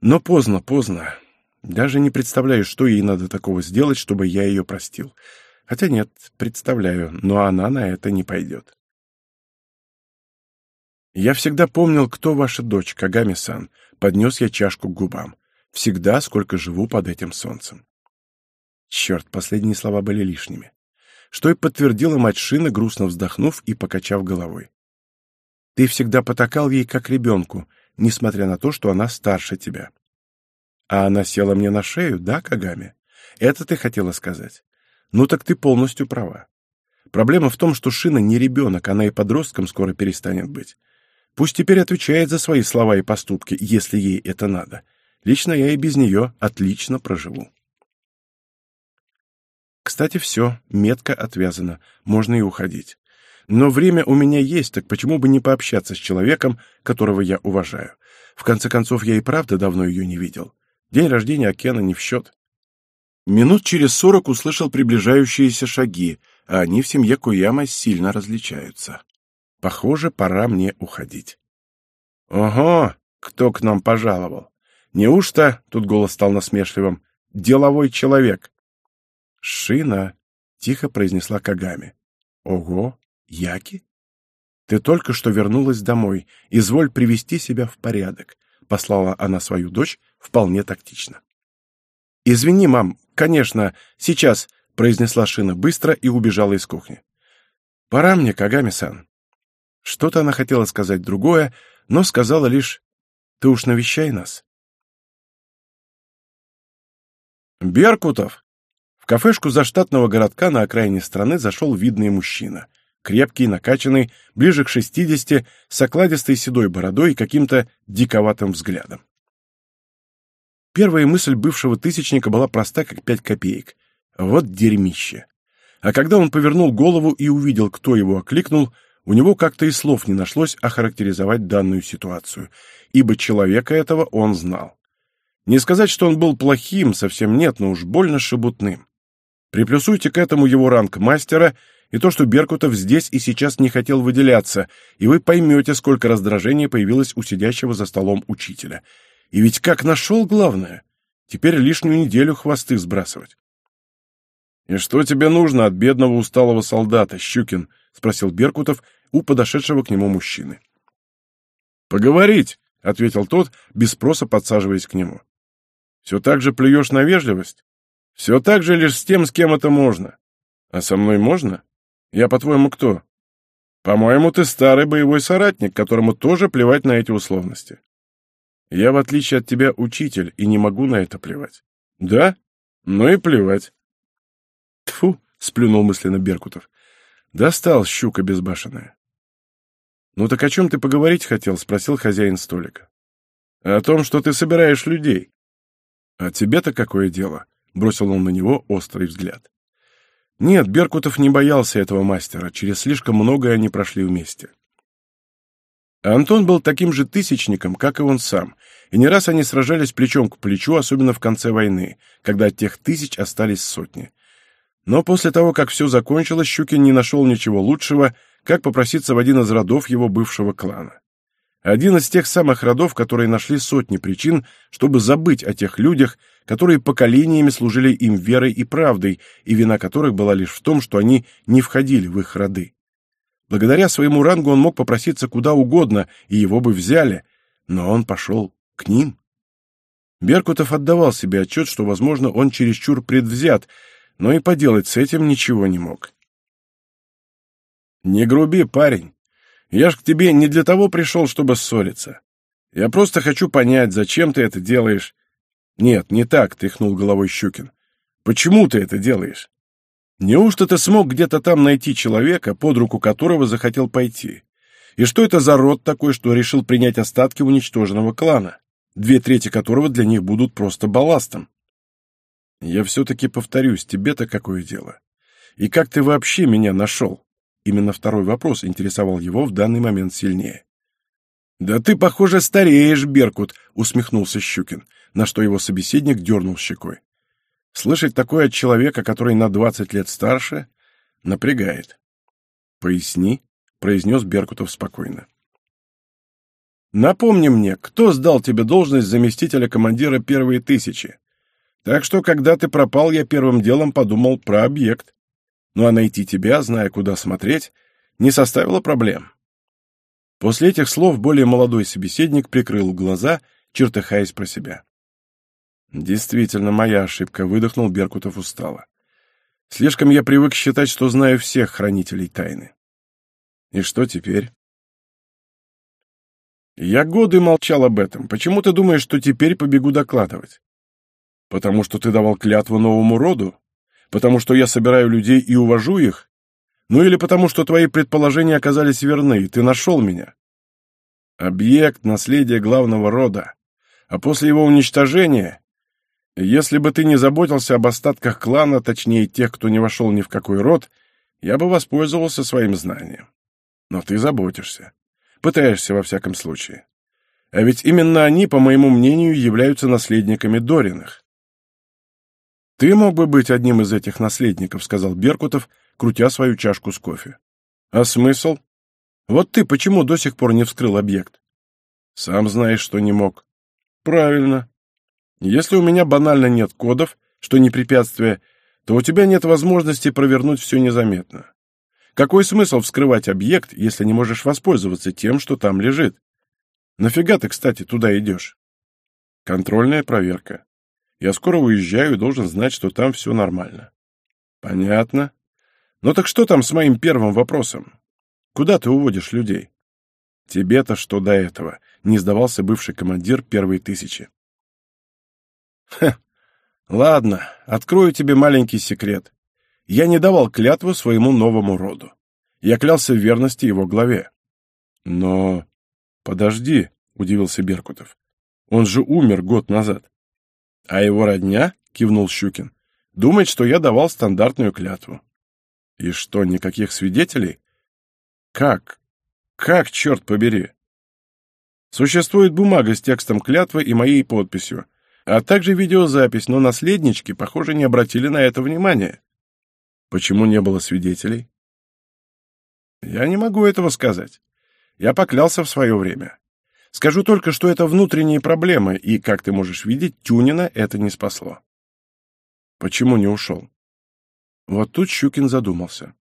Но поздно, поздно. Даже не представляю, что ей надо такого сделать, чтобы я ее простил. Хотя нет, представляю, но она на это не пойдет. Я всегда помнил, кто ваша дочь, Кагами-сан. Поднес я чашку к губам. Всегда, сколько живу под этим солнцем. Черт, последние слова были лишними. Что и подтвердила мать Шина, грустно вздохнув и покачав головой. Ты всегда потакал ей как ребенку, несмотря на то, что она старше тебя. А она села мне на шею, да, Кагами? Это ты хотела сказать? Ну так ты полностью права. Проблема в том, что Шина не ребенок, она и подростком скоро перестанет быть. Пусть теперь отвечает за свои слова и поступки, если ей это надо. Лично я и без нее отлично проживу. Кстати, все, метка отвязана, можно и уходить. Но время у меня есть, так почему бы не пообщаться с человеком, которого я уважаю? В конце концов, я и правда давно ее не видел. День рождения Акена не в счет. Минут через сорок услышал приближающиеся шаги, а они в семье Куяма сильно различаются. Похоже, пора мне уходить. «Ого! Кто к нам пожаловал? Неужто, — тут голос стал насмешливым, — деловой человек?» «Шина!» — тихо произнесла Кагами. «Ого! Яки? Ты только что вернулась домой. Изволь привести себя в порядок, послала она свою дочь вполне тактично. Извини, мам, конечно, сейчас, произнесла Шина быстро и убежала из кухни. Пора мне, Кагами-сан. Что-то она хотела сказать другое, но сказала лишь «Ты уж навещай нас». «Беркутов!» В кафешку заштатного городка на окраине страны зашел видный мужчина — крепкий, накачанный, ближе к шестидесяти, с окладистой седой бородой и каким-то диковатым взглядом. Первая мысль бывшего тысячника была проста, как пять копеек. Вот дерьмище. А когда он повернул голову и увидел, кто его окликнул, у него как-то и слов не нашлось охарактеризовать данную ситуацию, ибо человека этого он знал. Не сказать, что он был плохим, совсем нет, но уж больно шебутным. Приплюсуйте к этому его ранг мастера и то, что Беркутов здесь и сейчас не хотел выделяться, и вы поймете, сколько раздражения появилось у сидящего за столом учителя. И ведь как нашел главное? Теперь лишнюю неделю хвосты сбрасывать. «И что тебе нужно от бедного усталого солдата, Щукин?» — спросил Беркутов у подошедшего к нему мужчины. «Поговорить», — ответил тот, без спроса подсаживаясь к нему. «Все так же плюешь на вежливость? Все так же лишь с тем, с кем это можно. А со мной можно? Я, по-твоему, кто? По-моему, ты старый боевой соратник, которому тоже плевать на эти условности. Я, в отличие от тебя, учитель, и не могу на это плевать. Да? Ну и плевать. Тфу, сплюнул мысленно Беркутов. Достал, щука безбашенная. «Ну так о чем ты поговорить хотел?» — спросил хозяин столика. «О том, что ты собираешь людей». «А тебе-то какое дело?» — бросил он на него острый взгляд. Нет, Беркутов не боялся этого мастера, через слишком многое они прошли вместе. Антон был таким же тысячником, как и он сам, и не раз они сражались плечом к плечу, особенно в конце войны, когда от тех тысяч остались сотни. Но после того, как все закончилось, Щукин не нашел ничего лучшего, как попроситься в один из родов его бывшего клана. Один из тех самых родов, которые нашли сотни причин, чтобы забыть о тех людях, которые поколениями служили им верой и правдой, и вина которых была лишь в том, что они не входили в их роды. Благодаря своему рангу он мог попроситься куда угодно, и его бы взяли, но он пошел к ним. Беркутов отдавал себе отчет, что, возможно, он чересчур предвзят, но и поделать с этим ничего не мог. «Не груби, парень. Я ж к тебе не для того пришел, чтобы ссориться. Я просто хочу понять, зачем ты это делаешь». «Нет, не так», — тряхнул головой Щукин. «Почему ты это делаешь? Неужто ты смог где-то там найти человека, под руку которого захотел пойти? И что это за род такой, что решил принять остатки уничтоженного клана, две трети которого для них будут просто балластом? Я все-таки повторюсь, тебе-то какое дело? И как ты вообще меня нашел? Именно второй вопрос интересовал его в данный момент сильнее. «Да ты, похоже, стареешь, Беркут», — усмехнулся Щукин, на что его собеседник дернул щекой. Слышать такое от человека, который на двадцать лет старше, напрягает. «Поясни», — произнес Беркутов спокойно. «Напомни мне, кто сдал тебе должность заместителя командира первой тысячи? Так что, когда ты пропал, я первым делом подумал про объект. Ну а найти тебя, зная, куда смотреть, не составило проблем. После этих слов более молодой собеседник прикрыл глаза, чертыхаясь про себя. «Действительно, моя ошибка», — выдохнул Беркутов устало. «Слишком я привык считать, что знаю всех хранителей тайны». «И что теперь?» «Я годы молчал об этом. Почему ты думаешь, что теперь побегу докладывать?» Потому что ты давал клятву новому роду? Потому что я собираю людей и увожу их? Ну или потому что твои предположения оказались верны, и ты нашел меня? Объект наследия главного рода. А после его уничтожения, если бы ты не заботился об остатках клана, точнее тех, кто не вошел ни в какой род, я бы воспользовался своим знанием. Но ты заботишься. Пытаешься во всяком случае. А ведь именно они, по моему мнению, являются наследниками Дориных. «Ты мог бы быть одним из этих наследников», — сказал Беркутов, крутя свою чашку с кофе. «А смысл? Вот ты почему до сих пор не вскрыл объект?» «Сам знаешь, что не мог». «Правильно. Если у меня банально нет кодов, что не препятствие, то у тебя нет возможности провернуть все незаметно. Какой смысл вскрывать объект, если не можешь воспользоваться тем, что там лежит? Нафига ты, кстати, туда идешь?» «Контрольная проверка. Я скоро уезжаю и должен знать, что там все нормально. Понятно. Ну так что там с моим первым вопросом? Куда ты уводишь людей? Тебе-то что до этого? Не сдавался бывший командир первой тысячи. Ха, ладно, открою тебе маленький секрет. Я не давал клятву своему новому роду. Я клялся в верности его главе. Но... Подожди, удивился Беркутов. Он же умер год назад. А его родня, кивнул Щукин, думает, что я давал стандартную клятву. И что, никаких свидетелей? Как? Как, черт побери? Существует бумага с текстом клятвы и моей подписью, а также видеозапись, но наследнички, похоже, не обратили на это внимания. Почему не было свидетелей? Я не могу этого сказать. Я поклялся в свое время. Скажу только, что это внутренние проблемы, и, как ты можешь видеть, Тюнина это не спасло. Почему не ушел? Вот тут Щукин задумался.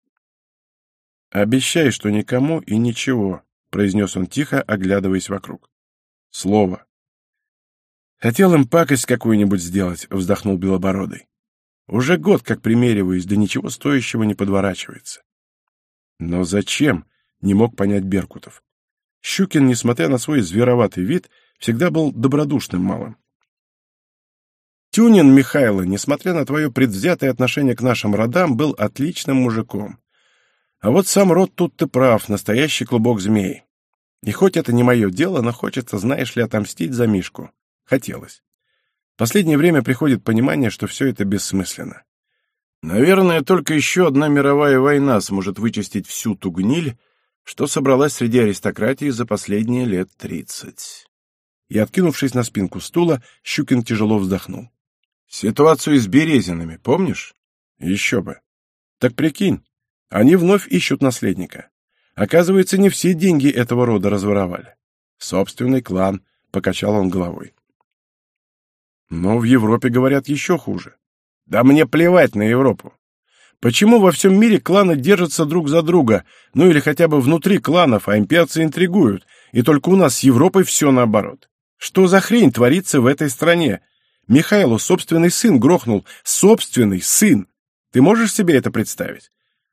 «Обещай, что никому и ничего», — произнес он тихо, оглядываясь вокруг. «Слово». «Хотел им пакость какую-нибудь сделать», — вздохнул Белобородый. «Уже год как примериваюсь, да ничего стоящего не подворачивается». «Но зачем?» — не мог понять Беркутов. Щукин, несмотря на свой звероватый вид, всегда был добродушным малым. Тюнин Михайло, несмотря на твое предвзятое отношение к нашим родам, был отличным мужиком. А вот сам род тут ты прав, настоящий клубок змей. И хоть это не мое дело, но хочется, знаешь ли, отомстить за Мишку. Хотелось. Последнее время приходит понимание, что все это бессмысленно. Наверное, только еще одна мировая война сможет вычистить всю ту гниль, что собралась среди аристократии за последние лет тридцать. И, откинувшись на спинку стула, Щукин тяжело вздохнул. Ситуацию с Березинами, помнишь? Еще бы. Так прикинь, они вновь ищут наследника. Оказывается, не все деньги этого рода разворовали. Собственный клан, — покачал он головой. Но в Европе говорят еще хуже. Да мне плевать на Европу. Почему во всем мире кланы держатся друг за друга, ну или хотя бы внутри кланов, а имперцы интригуют, и только у нас с Европой все наоборот? Что за хрень творится в этой стране? Михайлу собственный сын грохнул. Собственный сын! Ты можешь себе это представить?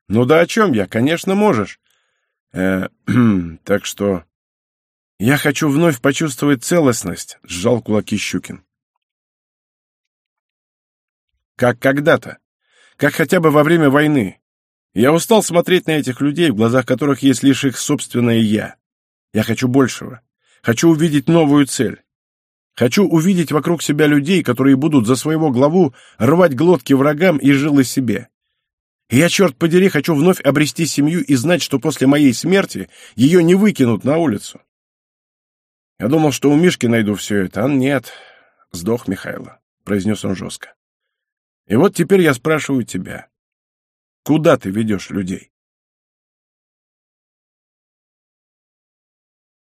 Ну да о чем я? Конечно, можешь. Э, так что... Я хочу вновь почувствовать целостность, сжал кулаки Щукин. Как когда-то. Как хотя бы во время войны. Я устал смотреть на этих людей, в глазах которых есть лишь их собственное «я». Я хочу большего. Хочу увидеть новую цель. Хочу увидеть вокруг себя людей, которые будут за своего главу рвать глотки врагам и жилы себе. И я, черт подери, хочу вновь обрести семью и знать, что после моей смерти ее не выкинут на улицу. Я думал, что у Мишки найду все это, а нет. Сдох Михайло, — произнес он жестко. И вот теперь я спрашиваю тебя. Куда ты ведешь людей?